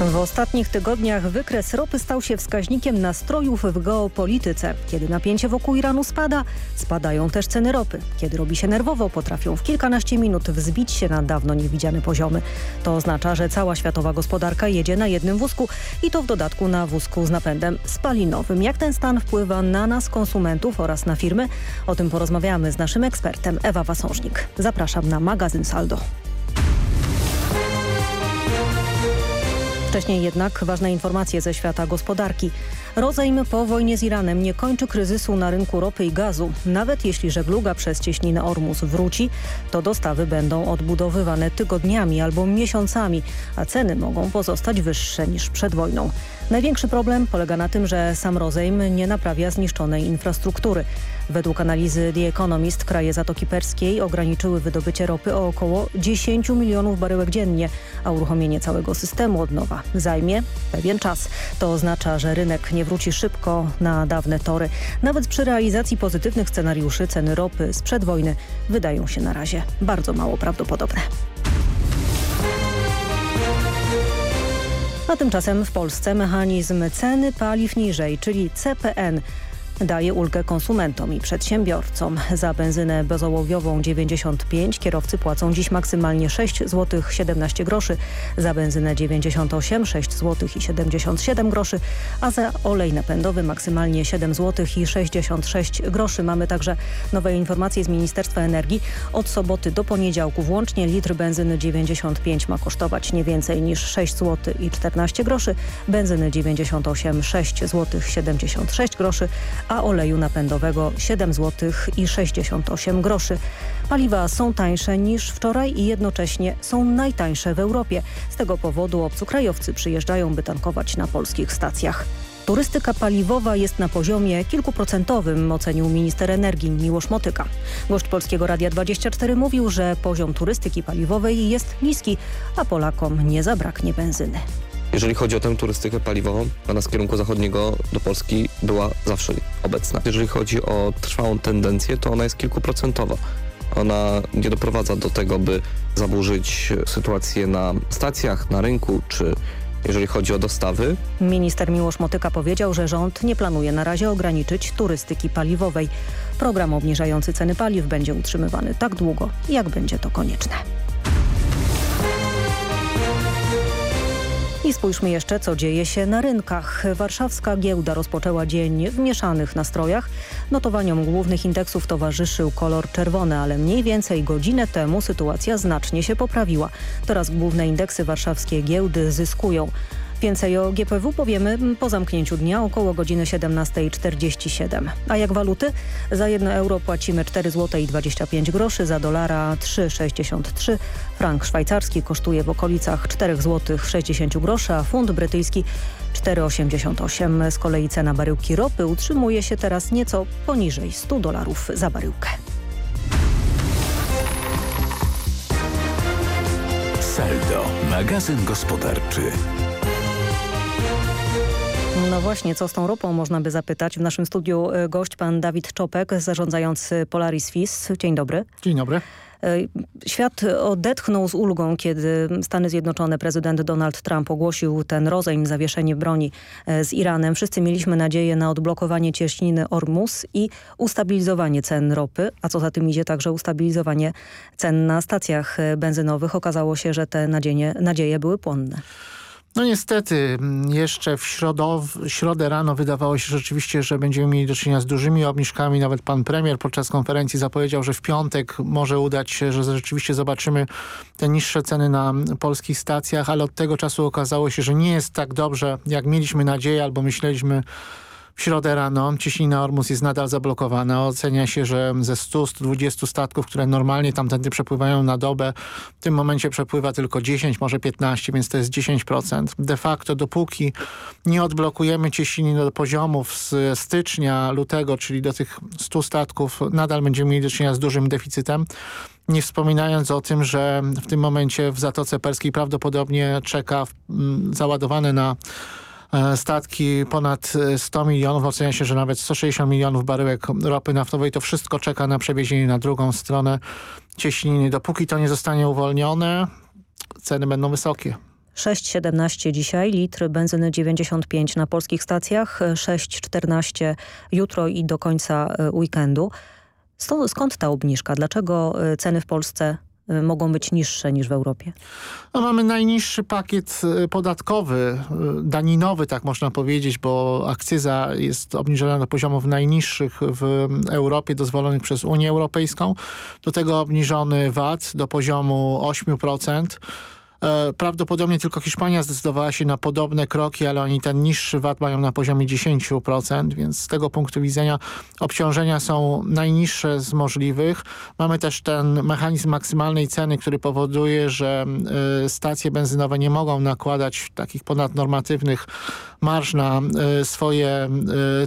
[SPEAKER 38] W ostatnich tygodniach wykres ropy stał się wskaźnikiem nastrojów w geopolityce. Kiedy napięcie wokół Iranu spada, spadają też ceny ropy. Kiedy robi się nerwowo, potrafią w kilkanaście minut wzbić się na dawno niewidziane poziomy. To oznacza, że cała światowa gospodarka jedzie na jednym wózku i to w dodatku na wózku z napędem spalinowym. Jak ten stan wpływa na nas, konsumentów oraz na firmy? O tym porozmawiamy z naszym ekspertem Ewa Wasążnik. Zapraszam na magazyn Saldo. Wcześniej jednak ważne informacje ze świata gospodarki. Rozejm po wojnie z Iranem nie kończy kryzysu na rynku ropy i gazu. Nawet jeśli żegluga przez cieśninę Ormus wróci, to dostawy będą odbudowywane tygodniami albo miesiącami, a ceny mogą pozostać wyższe niż przed wojną. Największy problem polega na tym, że sam rozejm nie naprawia zniszczonej infrastruktury. Według analizy The Economist kraje Zatoki Perskiej ograniczyły wydobycie ropy o około 10 milionów baryłek dziennie, a uruchomienie całego systemu od nowa zajmie pewien czas. To oznacza, że rynek nie wróci szybko na dawne tory. Nawet przy realizacji pozytywnych scenariuszy ceny ropy sprzed wojny wydają się na razie bardzo mało prawdopodobne. A tymczasem w Polsce mechanizm ceny paliw niżej, czyli CPN, daje ulgę konsumentom i przedsiębiorcom. Za benzynę bezołowiową 95 kierowcy płacą dziś maksymalnie 6 zł 17 groszy, za benzynę 98 6 zł i 77 groszy, a za olej napędowy maksymalnie 7 zł i 66 groszy. Mamy także nowe informacje z Ministerstwa Energii. Od soboty do poniedziałku włącznie litr benzyny 95 ma kosztować nie więcej niż 6 zł i 14 groszy, benzyny 98 6 zł 76 groszy, a oleju napędowego 7 zł i 68 groszy. Paliwa są tańsze niż wczoraj i jednocześnie są najtańsze w Europie. Z tego powodu obcokrajowcy przyjeżdżają, by tankować na polskich stacjach. Turystyka paliwowa jest na poziomie kilkuprocentowym, ocenił minister energii Miłosz Motyka. Gość Polskiego Radia 24 mówił, że poziom turystyki paliwowej jest niski, a Polakom nie zabraknie benzyny.
[SPEAKER 39] Jeżeli chodzi o tę turystykę paliwową, ona z kierunku zachodniego do Polski była zawsze obecna. Jeżeli chodzi o trwałą tendencję, to ona jest kilkuprocentowa. Ona nie doprowadza do tego, by zaburzyć sytuację na stacjach, na rynku, czy jeżeli chodzi o dostawy.
[SPEAKER 38] Minister Miłosz Motyka powiedział, że rząd nie planuje na razie ograniczyć turystyki paliwowej. Program obniżający ceny paliw będzie utrzymywany tak długo, jak będzie to konieczne. I spójrzmy jeszcze, co dzieje się na rynkach. Warszawska giełda rozpoczęła dzień w mieszanych nastrojach. Notowaniom głównych indeksów towarzyszył kolor czerwony, ale mniej więcej godzinę temu sytuacja znacznie się poprawiła. Teraz główne indeksy warszawskie giełdy zyskują. Więcej o GPW powiemy po zamknięciu dnia około godziny 17.47. A jak waluty? Za 1 euro płacimy 4 zł i 25 groszy, za dolara 3,63. Frank szwajcarski kosztuje w okolicach 4 zł 60 groszy, a funt brytyjski 4,88. Z kolei cena baryłki ropy utrzymuje się teraz nieco poniżej 100 dolarów za baryłkę.
[SPEAKER 1] Saldo, magazyn gospodarczy.
[SPEAKER 38] No właśnie, co z tą ropą można by zapytać. W naszym studiu e, gość pan Dawid Czopek, zarządzający Polaris FIS. Dzień dobry.
[SPEAKER 40] Dzień dobry.
[SPEAKER 38] E, świat odetchnął z ulgą, kiedy Stany Zjednoczone, prezydent Donald Trump ogłosił ten rozejm, zawieszenie broni e, z Iranem. Wszyscy mieliśmy nadzieję na odblokowanie cieśniny Ormus i ustabilizowanie cen ropy, a co za tym idzie także ustabilizowanie cen na stacjach benzynowych. Okazało się, że te nadzieje, nadzieje były płonne.
[SPEAKER 40] No niestety, jeszcze w środow, środę rano wydawało się rzeczywiście, że będziemy mieli do czynienia z dużymi obniżkami. Nawet pan premier podczas konferencji zapowiedział, że w piątek może udać się, że rzeczywiście zobaczymy te niższe ceny na polskich stacjach, ale od tego czasu okazało się, że nie jest tak dobrze, jak mieliśmy nadzieję albo myśleliśmy w środę rano ciśnina Ormus jest nadal zablokowana. Ocenia się, że ze 100-120 statków, które normalnie tamtędy przepływają na dobę, w tym momencie przepływa tylko 10, może 15, więc to jest 10%. De facto dopóki nie odblokujemy ciśniny do poziomów z stycznia, lutego, czyli do tych 100 statków, nadal będziemy mieli do czynienia z dużym deficytem. Nie wspominając o tym, że w tym momencie w Zatoce Perskiej prawdopodobnie czeka mm, załadowane na statki ponad 100 milionów, ocenia się, że nawet 160 milionów baryłek ropy naftowej. To wszystko czeka na przewiezienie na drugą stronę cieśniny. Dopóki to nie zostanie uwolnione, ceny będą wysokie.
[SPEAKER 38] 6,17 dzisiaj, litr benzyny 95 na polskich stacjach, 6,14 jutro i do końca e, weekendu. Skąd ta obniżka? Dlaczego e, ceny w Polsce mogą być niższe niż w Europie?
[SPEAKER 40] No, mamy najniższy pakiet y, podatkowy, y, daninowy tak można powiedzieć, bo akcyza jest obniżona do poziomów najniższych w Europie dozwolonych przez Unię Europejską. Do tego obniżony VAT do poziomu 8%. E, prawdopodobnie tylko Hiszpania zdecydowała się na podobne kroki, ale oni ten niższy VAT mają na poziomie 10%, więc z tego punktu widzenia obciążenia są najniższe z możliwych. Mamy też ten mechanizm maksymalnej ceny, który powoduje, że e, stacje benzynowe nie mogą nakładać takich ponadnormatywnych marż na e, swoje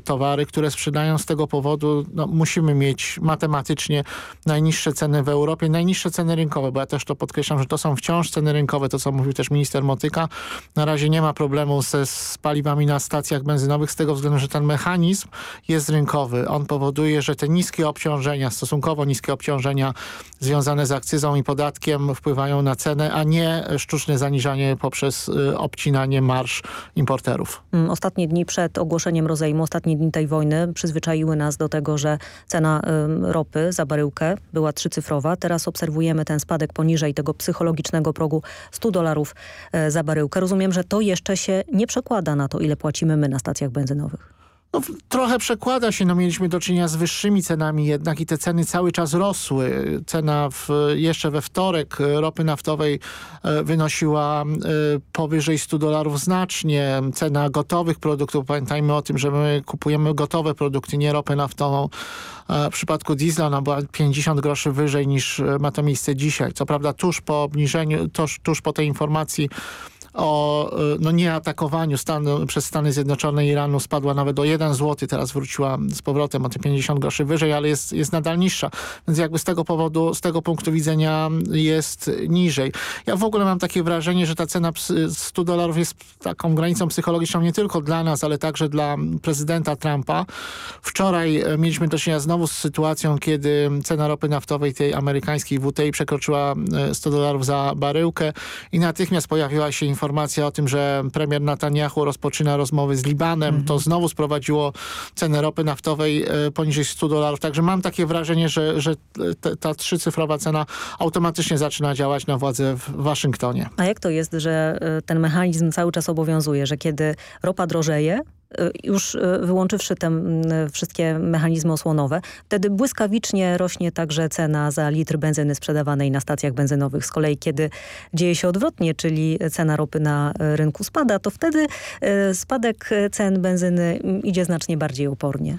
[SPEAKER 40] towary, które sprzedają. Z tego powodu no, musimy mieć matematycznie najniższe ceny w Europie, najniższe ceny rynkowe, bo ja też to podkreślam, że to są wciąż ceny rynkowe to co mówił też minister Motyka. Na razie nie ma problemu ze, z paliwami na stacjach benzynowych z tego względu, że ten mechanizm jest rynkowy. On powoduje, że te niskie obciążenia, stosunkowo niskie obciążenia związane z akcyzą i podatkiem wpływają na cenę, a nie sztuczne zaniżanie poprzez y, obcinanie marsz importerów.
[SPEAKER 38] Mm, ostatnie dni przed ogłoszeniem rozejmu, ostatnie dni tej wojny przyzwyczaiły nas do tego, że cena y, ropy za baryłkę była trzycyfrowa. Teraz obserwujemy ten spadek poniżej tego psychologicznego progu 100 dolarów e, za baryłkę. Rozumiem, że to jeszcze się nie przekłada na to, ile płacimy my na stacjach benzynowych.
[SPEAKER 40] No, trochę przekłada się, no mieliśmy do czynienia z wyższymi cenami jednak i te ceny cały czas rosły. Cena w, jeszcze we wtorek ropy naftowej e, wynosiła e, powyżej 100 dolarów znacznie. Cena gotowych produktów, pamiętajmy o tym, że my kupujemy gotowe produkty, nie ropę naftową. W przypadku diesla ona była 50 groszy wyżej niż ma to miejsce dzisiaj. Co prawda tuż po obniżeniu, tuż, tuż po tej informacji o y, no, nieatakowaniu Stanu, przez Stany Zjednoczone i Iranu spadła nawet o 1 zł, teraz wróciła z powrotem o te 50 groszy wyżej, ale jest, jest nadal niższa. Więc jakby z tego powodu, z tego punktu widzenia jest niżej. Ja w ogóle mam takie wrażenie, że ta cena 100 dolarów jest taką granicą psychologiczną nie tylko dla nas, ale także dla prezydenta Trumpa. Wczoraj e, mieliśmy do czynienia znowu z sytuacją, kiedy cena ropy naftowej tej amerykańskiej WTI przekroczyła 100 e, dolarów za baryłkę i natychmiast pojawiła się informacja informacja o tym, że premier Netanyahu rozpoczyna rozmowy z Libanem, mhm. to znowu sprowadziło cenę ropy naftowej e, poniżej 100 dolarów. Także mam takie wrażenie, że, że ta trzycyfrowa cena automatycznie zaczyna działać na władzę w Waszyngtonie.
[SPEAKER 38] A jak to jest, że e, ten mechanizm cały czas obowiązuje, że kiedy ropa drożeje, już y, wyłączywszy te wszystkie mechanizmy osłonowe, wtedy błyskawicznie rośnie także cena za litr benzyny sprzedawanej na stacjach benzynowych. Z kolei kiedy dzieje się odwrotnie, czyli cena ropy na y, rynku spada, to wtedy spadek cen benzyny idzie znacznie bardziej opornie.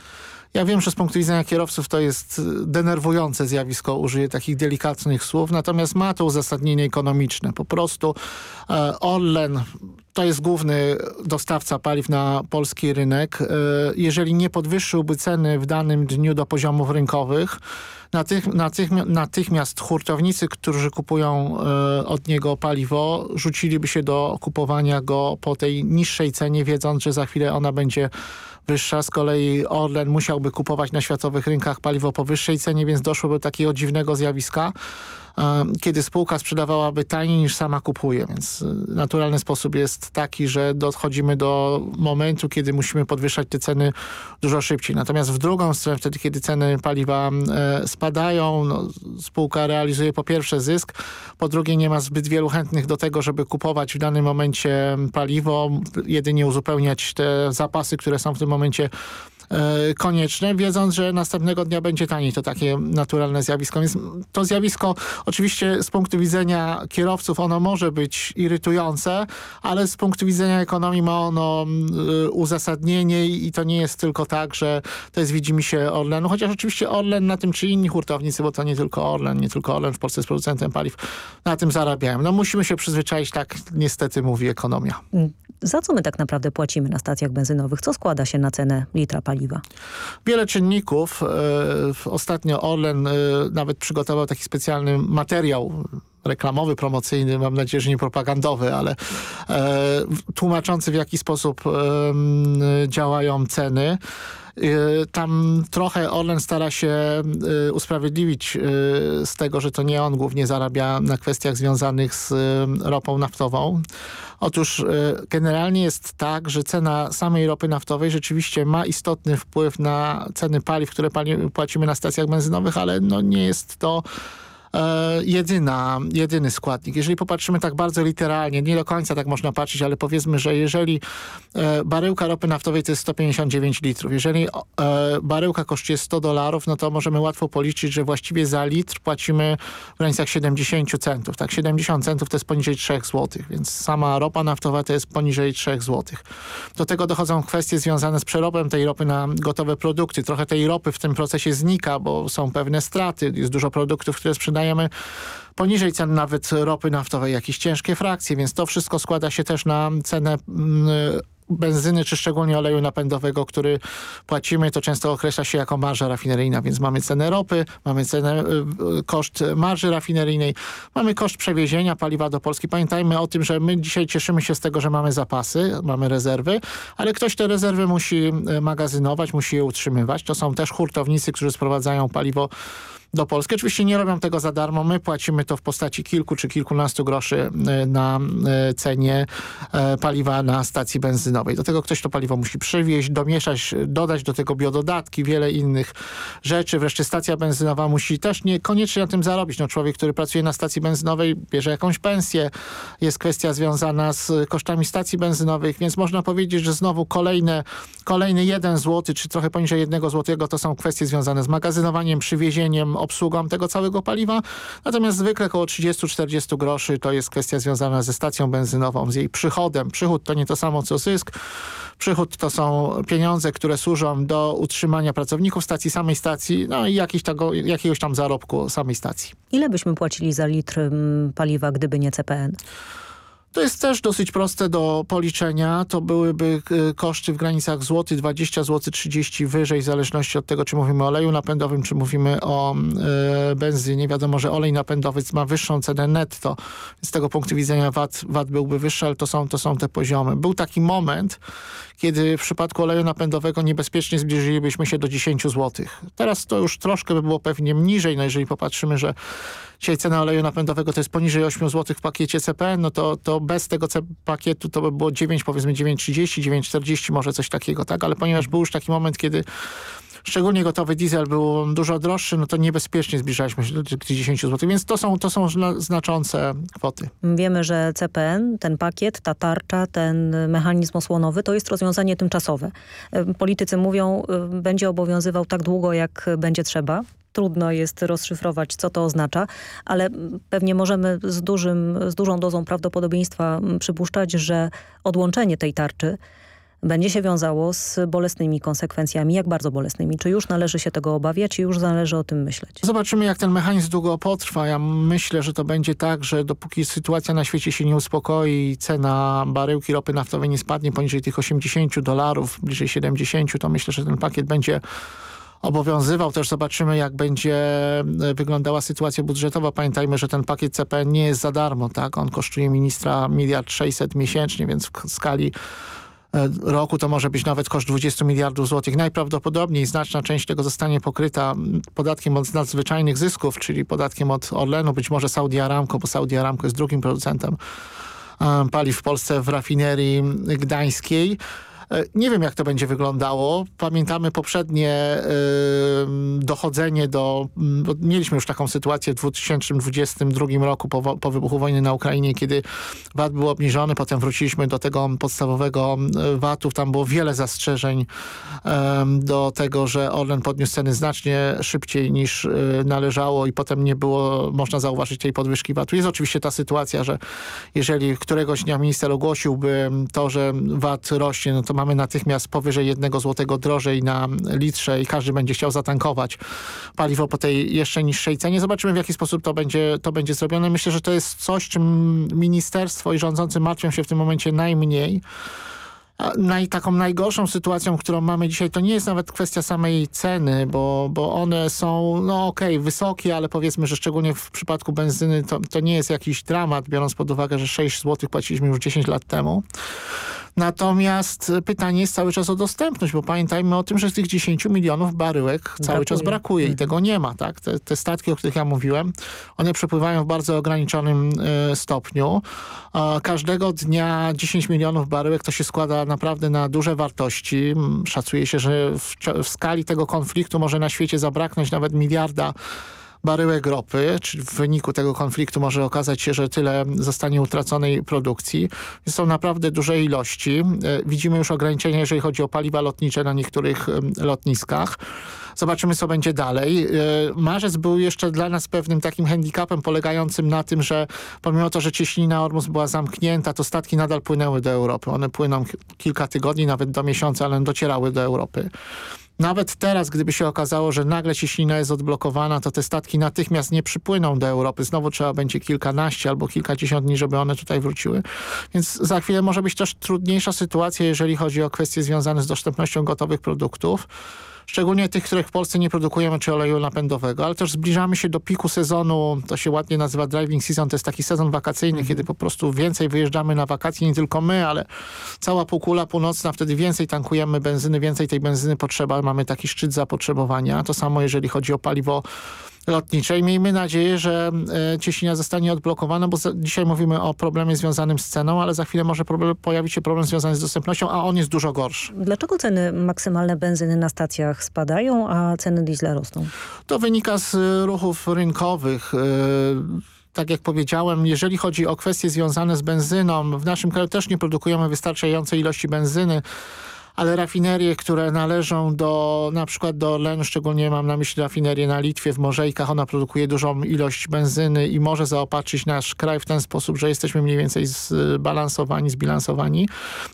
[SPEAKER 40] Ja wiem, że z punktu widzenia kierowców to jest denerwujące zjawisko, użyję takich delikatnych słów, natomiast ma to uzasadnienie ekonomiczne. Po prostu e, Orlen to jest główny dostawca paliw na polski rynek. E, jeżeli nie podwyższyłby ceny w danym dniu do poziomów rynkowych, Natych, natych, natychmiast hurtownicy, którzy kupują e, od niego paliwo, rzuciliby się do kupowania go po tej niższej cenie, wiedząc, że za chwilę ona będzie wyższa. Z kolei Orlen musiałby kupować na światowych rynkach paliwo po wyższej cenie, więc doszłoby do takiego dziwnego zjawiska, kiedy spółka sprzedawałaby taniej niż sama kupuje, więc y, naturalny sposób jest taki, że dochodzimy do momentu, kiedy musimy podwyższać te ceny dużo szybciej. Natomiast w drugą stronę, wtedy kiedy ceny paliwa e, spadają, no, spółka realizuje po pierwsze zysk, po drugie nie ma zbyt wielu chętnych do tego, żeby kupować w danym momencie paliwo, jedynie uzupełniać te zapasy, które są w tym momencie konieczne, wiedząc, że następnego dnia będzie taniej. To takie naturalne zjawisko. Więc to zjawisko oczywiście z punktu widzenia kierowców ono może być irytujące, ale z punktu widzenia ekonomii ma ono e, uzasadnienie i to nie jest tylko tak, że to jest widzimy się Orlenu, chociaż oczywiście Orlen na tym, czy inni hurtownicy, bo to nie tylko Orlen, nie tylko Orlen w Polsce jest producentem paliw, na tym zarabiają. No musimy się przyzwyczaić, tak niestety mówi ekonomia.
[SPEAKER 38] Za co my tak naprawdę płacimy na stacjach benzynowych? Co składa się na cenę litra paliwa?
[SPEAKER 40] Wiele czynników. E, ostatnio Orlen e, nawet przygotował taki specjalny materiał reklamowy, promocyjny, mam nadzieję, że nie propagandowy, ale e, tłumaczący w jaki sposób działają ceny. Tam trochę Orlen stara się usprawiedliwić z tego, że to nie on głównie zarabia na kwestiach związanych z ropą naftową. Otóż generalnie jest tak, że cena samej ropy naftowej rzeczywiście ma istotny wpływ na ceny paliw, które płacimy na stacjach benzynowych, ale no nie jest to jedyna, jedyny składnik. Jeżeli popatrzymy tak bardzo literalnie, nie do końca tak można patrzeć, ale powiedzmy, że jeżeli e, baryłka ropy naftowej to jest 159 litrów, jeżeli e, baryłka kosztuje 100 dolarów, no to możemy łatwo policzyć, że właściwie za litr płacimy w granicach 70 centów. Tak, 70 centów to jest poniżej 3 zł, więc sama ropa naftowa to jest poniżej 3 zł. Do tego dochodzą kwestie związane z przerobem tej ropy na gotowe produkty. Trochę tej ropy w tym procesie znika, bo są pewne straty. Jest dużo produktów, które sprzedajemy poniżej cen nawet ropy naftowej, jakieś ciężkie frakcje, więc to wszystko składa się też na cenę mm, benzyny, czy szczególnie oleju napędowego, który płacimy, to często określa się jako marża rafineryjna, więc mamy cenę ropy, mamy cenę, y, koszt marży rafineryjnej, mamy koszt przewiezienia paliwa do Polski. Pamiętajmy o tym, że my dzisiaj cieszymy się z tego, że mamy zapasy, mamy rezerwy, ale ktoś te rezerwy musi y, magazynować, musi je utrzymywać. To są też hurtownicy, którzy sprowadzają paliwo do Polski. Oczywiście nie robią tego za darmo. My płacimy to w postaci kilku czy kilkunastu groszy e, na e, cenie e, paliwa na stacji benzynowej. Do tego ktoś to paliwo musi przywieźć, domieszać, dodać do tego biododatki, wiele innych rzeczy. Wreszcie stacja benzynowa musi też niekoniecznie na tym zarobić. No, człowiek, który pracuje na stacji benzynowej bierze jakąś pensję. Jest kwestia związana z kosztami stacji benzynowych, więc można powiedzieć, że znowu kolejne, kolejny jeden złoty, czy trochę poniżej jednego złotego to są kwestie związane z magazynowaniem, przywiezieniem, obsługą tego całego paliwa. Natomiast zwykle około 30-40 groszy to jest kwestia związana ze stacją benzynową, z jej przychodem. Przychód to nie to samo co zysk. Przychód to są pieniądze, które służą do utrzymania pracowników stacji, samej stacji, no i jakiś tego, jakiegoś tam zarobku samej stacji.
[SPEAKER 38] Ile byśmy płacili za litr mm, paliwa, gdyby nie CPN?
[SPEAKER 40] To jest też dosyć proste do policzenia. To byłyby e, koszty w granicach złoty 20, zł 30 wyżej, w zależności od tego, czy mówimy o oleju napędowym, czy mówimy o e, benzynie. Wiadomo, że olej napędowy ma wyższą cenę netto. Z tego punktu widzenia VAT, VAT byłby wyższy, ale to są, to są te poziomy. Był taki moment, kiedy w przypadku oleju napędowego niebezpiecznie zbliżylibyśmy się do 10 zł. Teraz to już troszkę by było pewnie niżej, no jeżeli popatrzymy, że dzisiaj cena oleju napędowego to jest poniżej 8 zł w pakiecie CPN, no to, to bez tego pakietu to by było 9, powiedzmy 9,30, 9,40, może coś takiego, tak? Ale ponieważ był już taki moment, kiedy szczególnie gotowy diesel był dużo droższy, no to niebezpiecznie zbliżaliśmy się do tych 10 zł, więc to są, to są znaczące kwoty.
[SPEAKER 38] Wiemy, że CPN, ten pakiet, ta tarcza, ten mechanizm osłonowy to jest rozwiązanie tymczasowe. Politycy mówią, y, będzie obowiązywał tak długo, jak będzie trzeba trudno jest rozszyfrować, co to oznacza, ale pewnie możemy z, dużym, z dużą dozą prawdopodobieństwa przypuszczać, że odłączenie tej tarczy będzie się wiązało z bolesnymi konsekwencjami. Jak bardzo bolesnymi? Czy już należy się tego obawiać, czy już należy o tym myśleć?
[SPEAKER 40] Zobaczymy, jak ten mechanizm długo potrwa. Ja myślę, że to będzie tak, że dopóki sytuacja na świecie się nie uspokoi, cena baryłki ropy naftowej nie spadnie poniżej tych 80 dolarów, bliżej 70, to myślę, że ten pakiet będzie obowiązywał. Też zobaczymy, jak będzie e, wyglądała sytuacja budżetowa. Pamiętajmy, że ten pakiet CPN nie jest za darmo. tak? On kosztuje ministra miliard 600 miesięcznie, więc w skali e, roku to może być nawet koszt 20 miliardów złotych. Najprawdopodobniej znaczna część tego zostanie pokryta podatkiem od nadzwyczajnych zysków, czyli podatkiem od Orlenu, być może Saudi Aramco, bo Saudi Aramco jest drugim producentem paliw w Polsce w rafinerii gdańskiej. E, nie wiem, jak to będzie wyglądało. Pamiętamy poprzednie y, dochodzenie do... Mieliśmy już taką sytuację w 2022 roku po, po wybuchu wojny na Ukrainie, kiedy VAT był obniżony, potem wróciliśmy do tego podstawowego VAT-u. Tam było wiele zastrzeżeń do tego, że Orlen podniósł ceny znacznie szybciej niż należało i potem nie było można zauważyć tej podwyżki VAT-u. Jest oczywiście ta sytuacja, że jeżeli któregoś dnia minister ogłosiłby to, że VAT rośnie, no to mamy natychmiast powyżej jednego złotego drożej na litrze i każdy będzie chciał zatankować paliwo po tej jeszcze niższej cenie. Zobaczymy w jaki sposób to będzie, to będzie zrobione. Myślę, że to jest coś, czym ministerstwo i rządzący martwią się w tym momencie najmniej naj, taką najgorszą sytuacją, którą mamy dzisiaj, to nie jest nawet kwestia samej ceny, bo, bo one są, no okej, okay, wysokie, ale powiedzmy, że szczególnie w przypadku benzyny to, to nie jest jakiś dramat, biorąc pod uwagę, że 6 zł płaciliśmy już 10 lat temu. Natomiast pytanie jest cały czas o dostępność, bo pamiętajmy o tym, że z tych 10 milionów baryłek brakuje. cały czas brakuje i mhm. tego nie ma. tak? Te, te, statki, o których ja mówiłem, one przepływają w bardzo ograniczonym y, stopniu. Każdego dnia 10 milionów baryłek to się składa naprawdę na duże wartości. Szacuje się, że w, w skali tego konfliktu może na świecie zabraknąć nawet miliarda baryłek ropy, czy w wyniku tego konfliktu może okazać się, że tyle zostanie utraconej produkcji. Są naprawdę duże ilości. E, widzimy już ograniczenia, jeżeli chodzi o paliwa lotnicze na niektórych lotniskach. Zobaczymy, co będzie dalej. E, marzec był jeszcze dla nas pewnym takim handicapem polegającym na tym, że pomimo to, że cieśnina Ormus była zamknięta, to statki nadal płynęły do Europy. One płyną kilka tygodni, nawet do miesiąca, ale docierały do Europy. Nawet teraz, gdyby się okazało, że nagle cieśnina jest odblokowana, to te statki natychmiast nie przypłyną do Europy. Znowu trzeba będzie kilkanaście albo kilkadziesiąt dni, żeby one tutaj wróciły. Więc za chwilę może być też trudniejsza sytuacja, jeżeli chodzi o kwestie związane z dostępnością gotowych produktów szczególnie tych, których w Polsce nie produkujemy, czy oleju napędowego, ale też zbliżamy się do piku sezonu, to się ładnie nazywa driving season, to jest taki sezon wakacyjny, kiedy po prostu więcej wyjeżdżamy na wakacje, nie tylko my, ale cała półkula północna, wtedy więcej tankujemy benzyny, więcej tej benzyny potrzeba, mamy taki szczyt zapotrzebowania. To samo jeżeli chodzi o paliwo lotniczej. Miejmy nadzieję, że e, Cieśnina zostanie odblokowana, bo dzisiaj mówimy o problemie związanym z ceną, ale za chwilę może problem, pojawić się problem związany z dostępnością, a on jest dużo gorszy.
[SPEAKER 38] Dlaczego ceny maksymalne benzyny na stacjach spadają, a ceny diesla rosną?
[SPEAKER 40] To wynika z ruchów rynkowych. Yy, tak jak powiedziałem, jeżeli chodzi o kwestie związane z benzyną, w naszym kraju też nie produkujemy wystarczającej ilości benzyny, ale rafinerie, które należą do na przykład do Orlenu, szczególnie mam na myśli rafinerię na Litwie, w Morzejkach, ona produkuje dużą ilość benzyny i może zaopatrzyć nasz kraj w ten sposób, że jesteśmy mniej więcej zbalansowani, zbilansowani.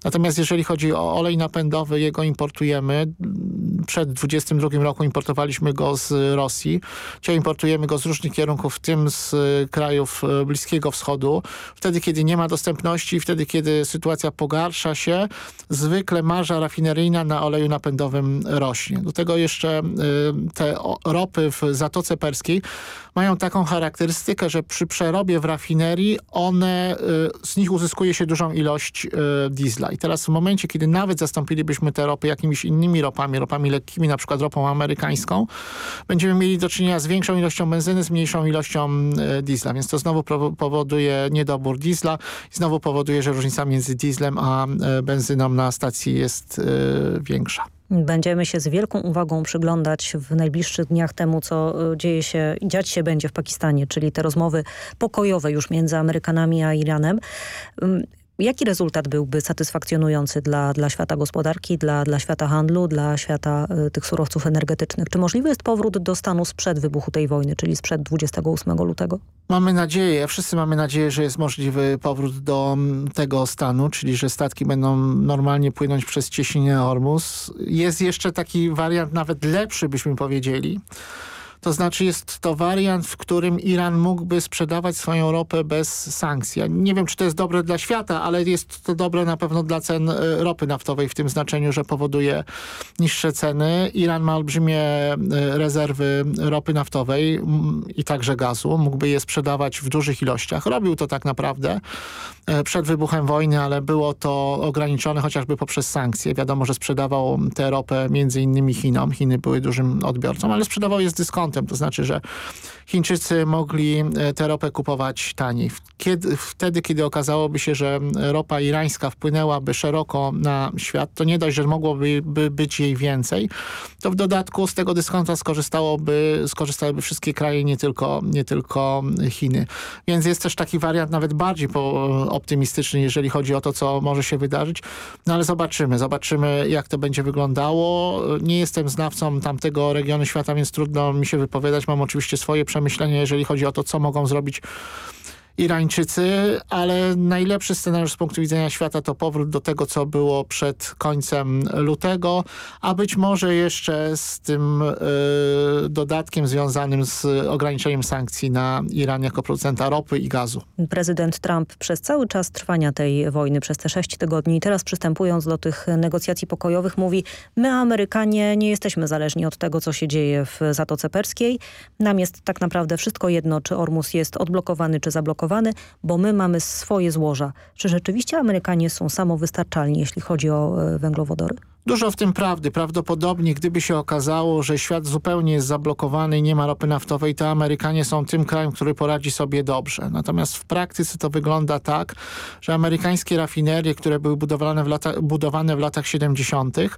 [SPEAKER 40] Natomiast jeżeli chodzi o olej napędowy, jego importujemy. Przed 22 roku importowaliśmy go z Rosji. Dzisiaj importujemy go z różnych kierunków, w tym z krajów Bliskiego Wschodu. Wtedy, kiedy nie ma dostępności, wtedy, kiedy sytuacja pogarsza się, zwykle marża rafineryjna na oleju napędowym rośnie. Do tego jeszcze y, te ropy w Zatoce Perskiej mają taką charakterystykę, że przy przerobie w rafinerii one, y, z nich uzyskuje się dużą ilość y, diesla. I teraz w momencie, kiedy nawet zastąpilibyśmy te ropy jakimiś innymi ropami, ropami lekkimi, na przykład ropą amerykańską, będziemy mieli do czynienia z większą ilością benzyny, z mniejszą ilością diesla. Więc to znowu powoduje niedobór diesla i znowu powoduje, że różnica między dieslem a benzyną na stacji jest większa.
[SPEAKER 38] Będziemy się z wielką uwagą przyglądać w najbliższych dniach temu, co y, dzieje się, dziać się będzie w Pakistanie, czyli te rozmowy pokojowe już między Amerykanami a Iranem. Jaki rezultat byłby satysfakcjonujący dla, dla świata gospodarki, dla, dla świata handlu, dla świata y, tych surowców energetycznych? Czy możliwy jest powrót do stanu sprzed wybuchu tej wojny, czyli sprzed 28 lutego?
[SPEAKER 40] Mamy nadzieję, wszyscy mamy nadzieję, że jest możliwy powrót do tego stanu, czyli że statki będą normalnie płynąć przez cieśninę Ormus. Jest jeszcze taki wariant nawet lepszy, byśmy powiedzieli To znaczy jest to wariant, w którym Iran mógłby sprzedawać swoją ropę bez sankcji. Ja nie wiem, czy to jest dobre dla świata, ale jest to dobre na pewno dla cen e, ropy naftowej w tym znaczeniu, że powoduje niższe ceny. Iran ma olbrzymie e, rezerwy ropy naftowej i także gazu. Mógłby je sprzedawać w dużych ilościach. Robił to tak naprawdę e, przed wybuchem wojny, ale było to ograniczone chociażby poprzez sankcje. Wiadomo, że sprzedawał tę ropę między innymi Chinom. Chiny były dużym odbiorcą, ale sprzedawał je z dyskontem. To znaczy, że Chińczycy mogli tę ropę kupować taniej. Kiedy, wtedy, kiedy okazałoby się, że ropa irańska wpłynęłaby szeroko na świat, to nie dość, że mogłoby by być jej więcej, to w dodatku z tego dyskonta skorzystałoby, skorzystałyby wszystkie kraje, nie tylko, nie tylko Chiny. Więc jest też taki wariant nawet bardziej optymistyczny, jeżeli chodzi o to, co może się wydarzyć. No ale zobaczymy, zobaczymy jak to będzie wyglądało. Nie jestem znawcą tamtego regionu świata, więc trudno mi się wypowiadać. Mam oczywiście swoje przemyślenia, jeżeli chodzi o to, co mogą zrobić Irańczycy, ale najlepszy scenariusz z punktu widzenia świata to powrót do tego, co było przed końcem lutego, a być może jeszcze z tym y, dodatkiem związanym z ograniczeniem sankcji na Iran jako producenta ropy i gazu.
[SPEAKER 38] Prezydent Trump przez cały czas trwania tej wojny, przez te sześć tygodni teraz przystępując do tych negocjacji pokojowych mówi, my Amerykanie nie jesteśmy zależni od tego, co się dzieje w Zatoce Perskiej. Nam jest tak naprawdę wszystko jedno, czy Ormus jest odblokowany, czy zablokowany bo my mamy swoje złoża. Czy rzeczywiście Amerykanie są samowystarczalni, jeśli chodzi o e, węglowodory?
[SPEAKER 40] Dużo w tym prawdy. Prawdopodobnie, gdyby się okazało, że świat zupełnie jest zablokowany i nie ma ropy naftowej, to Amerykanie są tym krajem, który poradzi sobie dobrze. Natomiast w praktyce to wygląda tak, że amerykańskie rafinerie, które były budowane w, lata, budowane w latach 70., e,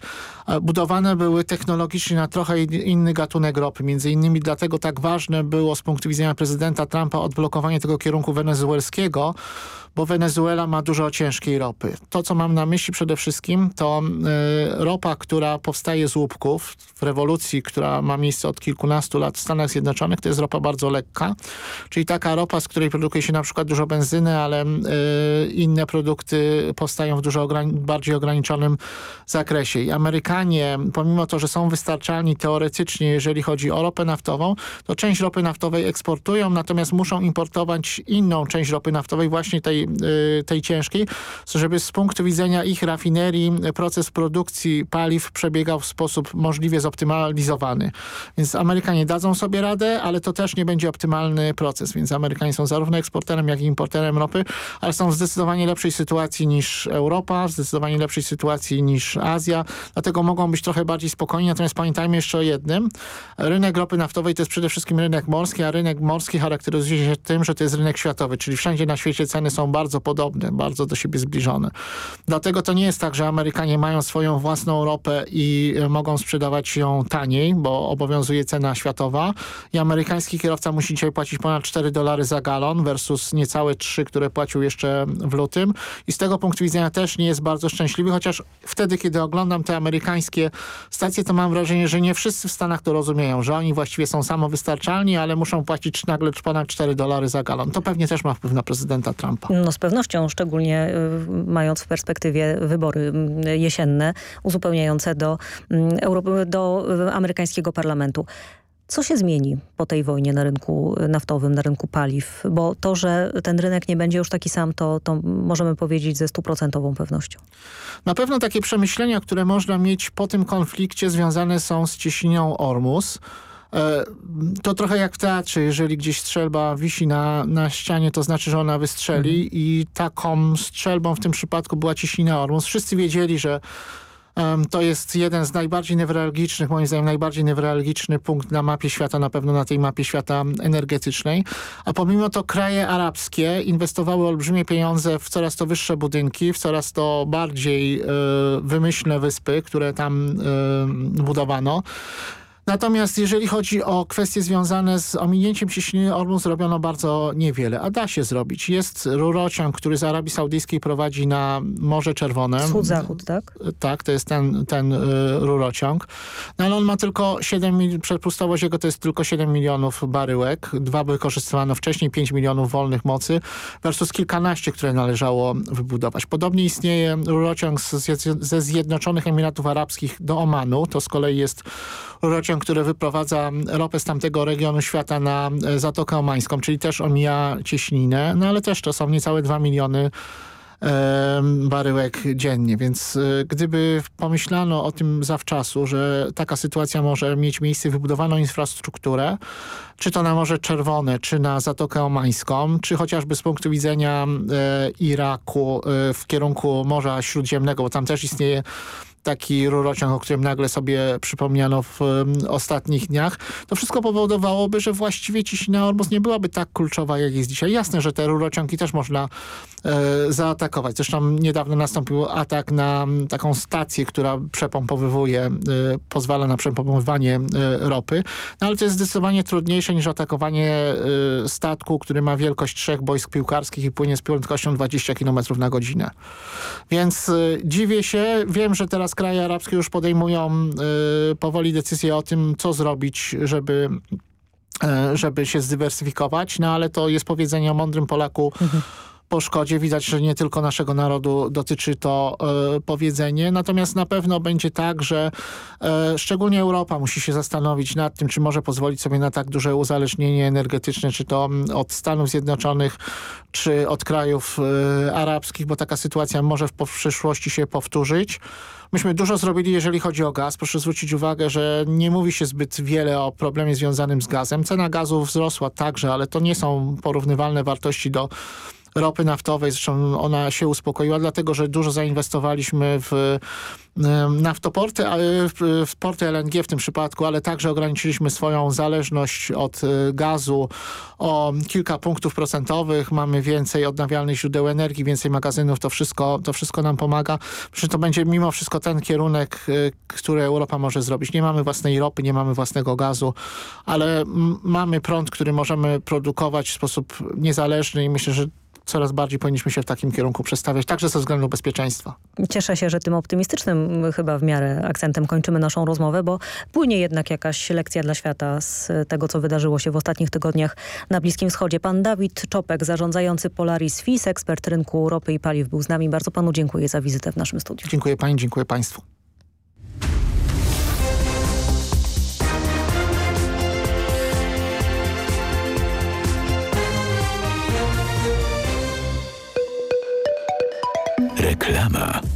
[SPEAKER 40] budowane były technologicznie na trochę inny gatunek ropy. Między innymi dlatego tak ważne było z punktu widzenia prezydenta Trumpa odblokowanie tego kierunku wenezuelskiego, bo Wenezuela ma dużo ciężkiej ropy. To, co mam na myśli przede wszystkim, to y, ropa, która powstaje z łupków w rewolucji, która ma miejsce od kilkunastu lat w Stanach Zjednoczonych, to jest ropa bardzo lekka, czyli taka ropa, z której produkuje się na przykład dużo benzyny, ale y, inne produkty powstają w dużo ograni bardziej ograniczonym zakresie. I Amerykanie, pomimo to, że są wystarczalni teoretycznie, jeżeli chodzi o ropę naftową, to część ropy naftowej eksportują, natomiast muszą importować inną część ropy naftowej, właśnie tej Y, tej, ciężkiej, żeby z punktu widzenia ich rafinerii proces produkcji paliw przebiegał w sposób możliwie zoptymalizowany. Więc Amerykanie dadzą sobie radę, ale to też nie będzie optymalny proces, więc Amerykanie są zarówno eksporterem, jak i importerem ropy, ale są w zdecydowanie lepszej sytuacji niż Europa, w zdecydowanie lepszej sytuacji niż Azja, dlatego mogą być trochę bardziej spokojni, natomiast pamiętajmy jeszcze o jednym. Rynek ropy naftowej to jest przede wszystkim rynek morski, a rynek morski charakteryzuje się tym, że to jest rynek światowy, czyli wszędzie na świecie ceny są bardzo podobne, bardzo do siebie zbliżone. Dlatego to nie jest tak, że Amerykanie mają swoją własną ropę i mogą sprzedawać ją taniej, bo obowiązuje cena światowa i amerykański kierowca musi dzisiaj płacić ponad 4 dolary za galon versus niecałe 3, które płacił jeszcze w lutym i z tego punktu widzenia też nie jest bardzo szczęśliwy, chociaż wtedy, kiedy oglądam te amerykańskie stacje, to mam wrażenie, że nie wszyscy w Stanach to rozumieją, że oni właściwie są samowystarczalni, ale muszą płacić nagle ponad 4 dolary za galon. To pewnie też ma wpływ na prezydenta Trumpa.
[SPEAKER 38] No z pewnością, szczególnie y, mając w perspektywie wybory mm, jesienne, uzupełniające do, mm, do y, amerykańskiego parlamentu. Co się zmieni po tej wojnie na rynku naftowym, na rynku paliw? Bo to, że ten rynek nie będzie już taki sam, to, to możemy powiedzieć ze stuprocentową pewnością.
[SPEAKER 40] Na pewno takie przemyślenia, które można mieć po tym konflikcie związane są z cieśnią Ormus. E, to trochę jak w teatrze, jeżeli gdzieś strzelba wisi na, na ścianie, to znaczy, że ona wystrzeli mhm. i taką strzelbą w tym przypadku była ciśnina Ormus. Wszyscy wiedzieli, że to jest jeden z najbardziej newralgicznych, moim zdaniem najbardziej newralgiczny punkt na mapie świata, na pewno na tej mapie świata energetycznej. A pomimo to kraje arabskie inwestowały olbrzymie pieniądze w coraz to wyższe budynki, w coraz to bardziej y, wymyślne wyspy, które tam y, budowano. Natomiast jeżeli chodzi o kwestie związane z ominięciem ciśniny Ormus zrobiono bardzo niewiele, a da się zrobić. Jest rurociąg, który z Arabii Saudyjskiej prowadzi na Morze Czerwone.
[SPEAKER 38] Wschód-zachód, tak?
[SPEAKER 40] Tak, to jest ten, ten y, rurociąg. No ale on ma tylko 7 milionów, przepustowość jego to jest tylko 7 milionów baryłek. Dwa były korzystywane wcześniej, 5 milionów wolnych mocy versus kilkanaście, które należało wybudować. Podobnie istnieje rurociąg ze Zjednoczonych Emiratów Arabskich do Omanu. To z kolei jest rurociąg, który wyprowadza ropę z tamtego regionu świata na Zatokę Omańską, czyli też omija cieśninę, no ale też to są niecałe 2 miliony baryłek dziennie, więc e, gdyby pomyślano o tym zawczasu, że taka sytuacja może mieć miejsce, wybudowano infrastrukturę, czy to na Morze Czerwone, czy na Zatokę Omańską, czy chociażby z punktu widzenia e, Iraku e, w kierunku Morza Śródziemnego, bo tam też istnieje taki rurociąg, o którym nagle sobie przypomniano w ostatnich dniach, to wszystko powodowałoby, że właściwie ciśnina Ormus nie byłaby tak kluczowa, jak jest dzisiaj. Jasne, że te rurociągi też można e, zaatakować. Zresztą niedawno nastąpił atak na taką stację, która przepompowywuje, e, pozwala na przepompowywanie e, ropy, no, ale to jest zdecydowanie trudniejsze niż atakowanie e, statku, który ma wielkość trzech boisk piłkarskich i płynie z prędkością 20 km na godzinę. Więc e, dziwię się, wiem, że teraz kraje arabskie już podejmują y, powoli decyzję o tym, co zrobić, żeby y, żeby się zdywersyfikować, no ale to jest powiedzenie o mądrym Polaku mhm po szkodzie. Widać, że nie tylko naszego narodu dotyczy to e, powiedzenie. Natomiast na pewno będzie tak, że e, szczególnie Europa musi się zastanowić nad tym, czy może pozwolić sobie na tak duże uzależnienie energetyczne, czy to od Stanów Zjednoczonych, czy od krajów e, arabskich, bo taka sytuacja może w przyszłości się powtórzyć. Myśmy dużo zrobili, jeżeli chodzi o gaz. Proszę zwrócić uwagę, że nie mówi się zbyt wiele o problemie związanym z gazem. Cena gazu wzrosła także, ale to nie są porównywalne wartości do ropy naftowej. Zresztą ona się uspokoiła, dlatego że dużo zainwestowaliśmy w naftoporty, w porty LNG w tym przypadku, ale także ograniczyliśmy swoją zależność od e, gazu o kilka punktów procentowych. Mamy więcej odnawialnych źródeł energii, więcej magazynów. To wszystko, to wszystko nam pomaga. Że to będzie mimo wszystko ten kierunek, e, który Europa może zrobić. Nie mamy własnej ropy, nie mamy własnego gazu, ale mamy prąd, który możemy produkować w sposób niezależny i myślę, że coraz bardziej powinniśmy się w takim kierunku przestawiać, także ze względu bezpieczeństwa.
[SPEAKER 38] Cieszę się, że tym optymistycznym chyba w miarę akcentem kończymy naszą rozmowę, bo płynie jednak jakaś lekcja dla świata z tego, co wydarzyło się w ostatnich tygodniach na Bliskim Wschodzie. Pan Dawid Czopek, zarządzający Polaris FIS, ekspert rynku ropy i paliw był z nami. Bardzo panu dziękuję za wizytę w naszym studiu.
[SPEAKER 40] Dziękuję pani, dziękuję państwu.
[SPEAKER 1] Reklama.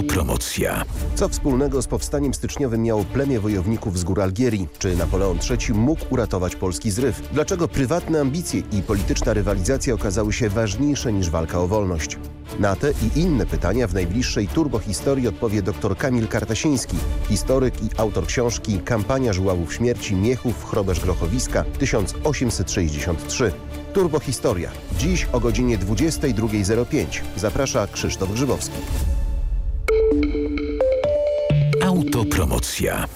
[SPEAKER 1] Autopromocja.
[SPEAKER 41] Co wspólnego z powstaniem styczniowym miało plemię wojowników z gór Algierii? Czy Napoleon III mógł uratować polski zryw? Dlaczego prywatne ambicje i polityczna rywalizacja okazały się ważniejsze niż walka o wolność? Na te i inne pytania w najbliższej turbohistorii odpowie dr Kamil Kartasiński, historyk i autor książki Kampania żuławów śmierci Miechów, Chrobesz Grochowiska 1863. Turbohistoria. Dziś o godzinie 22.05. Zaprasza Krzysztof Grzybowski.
[SPEAKER 1] Autopromocja.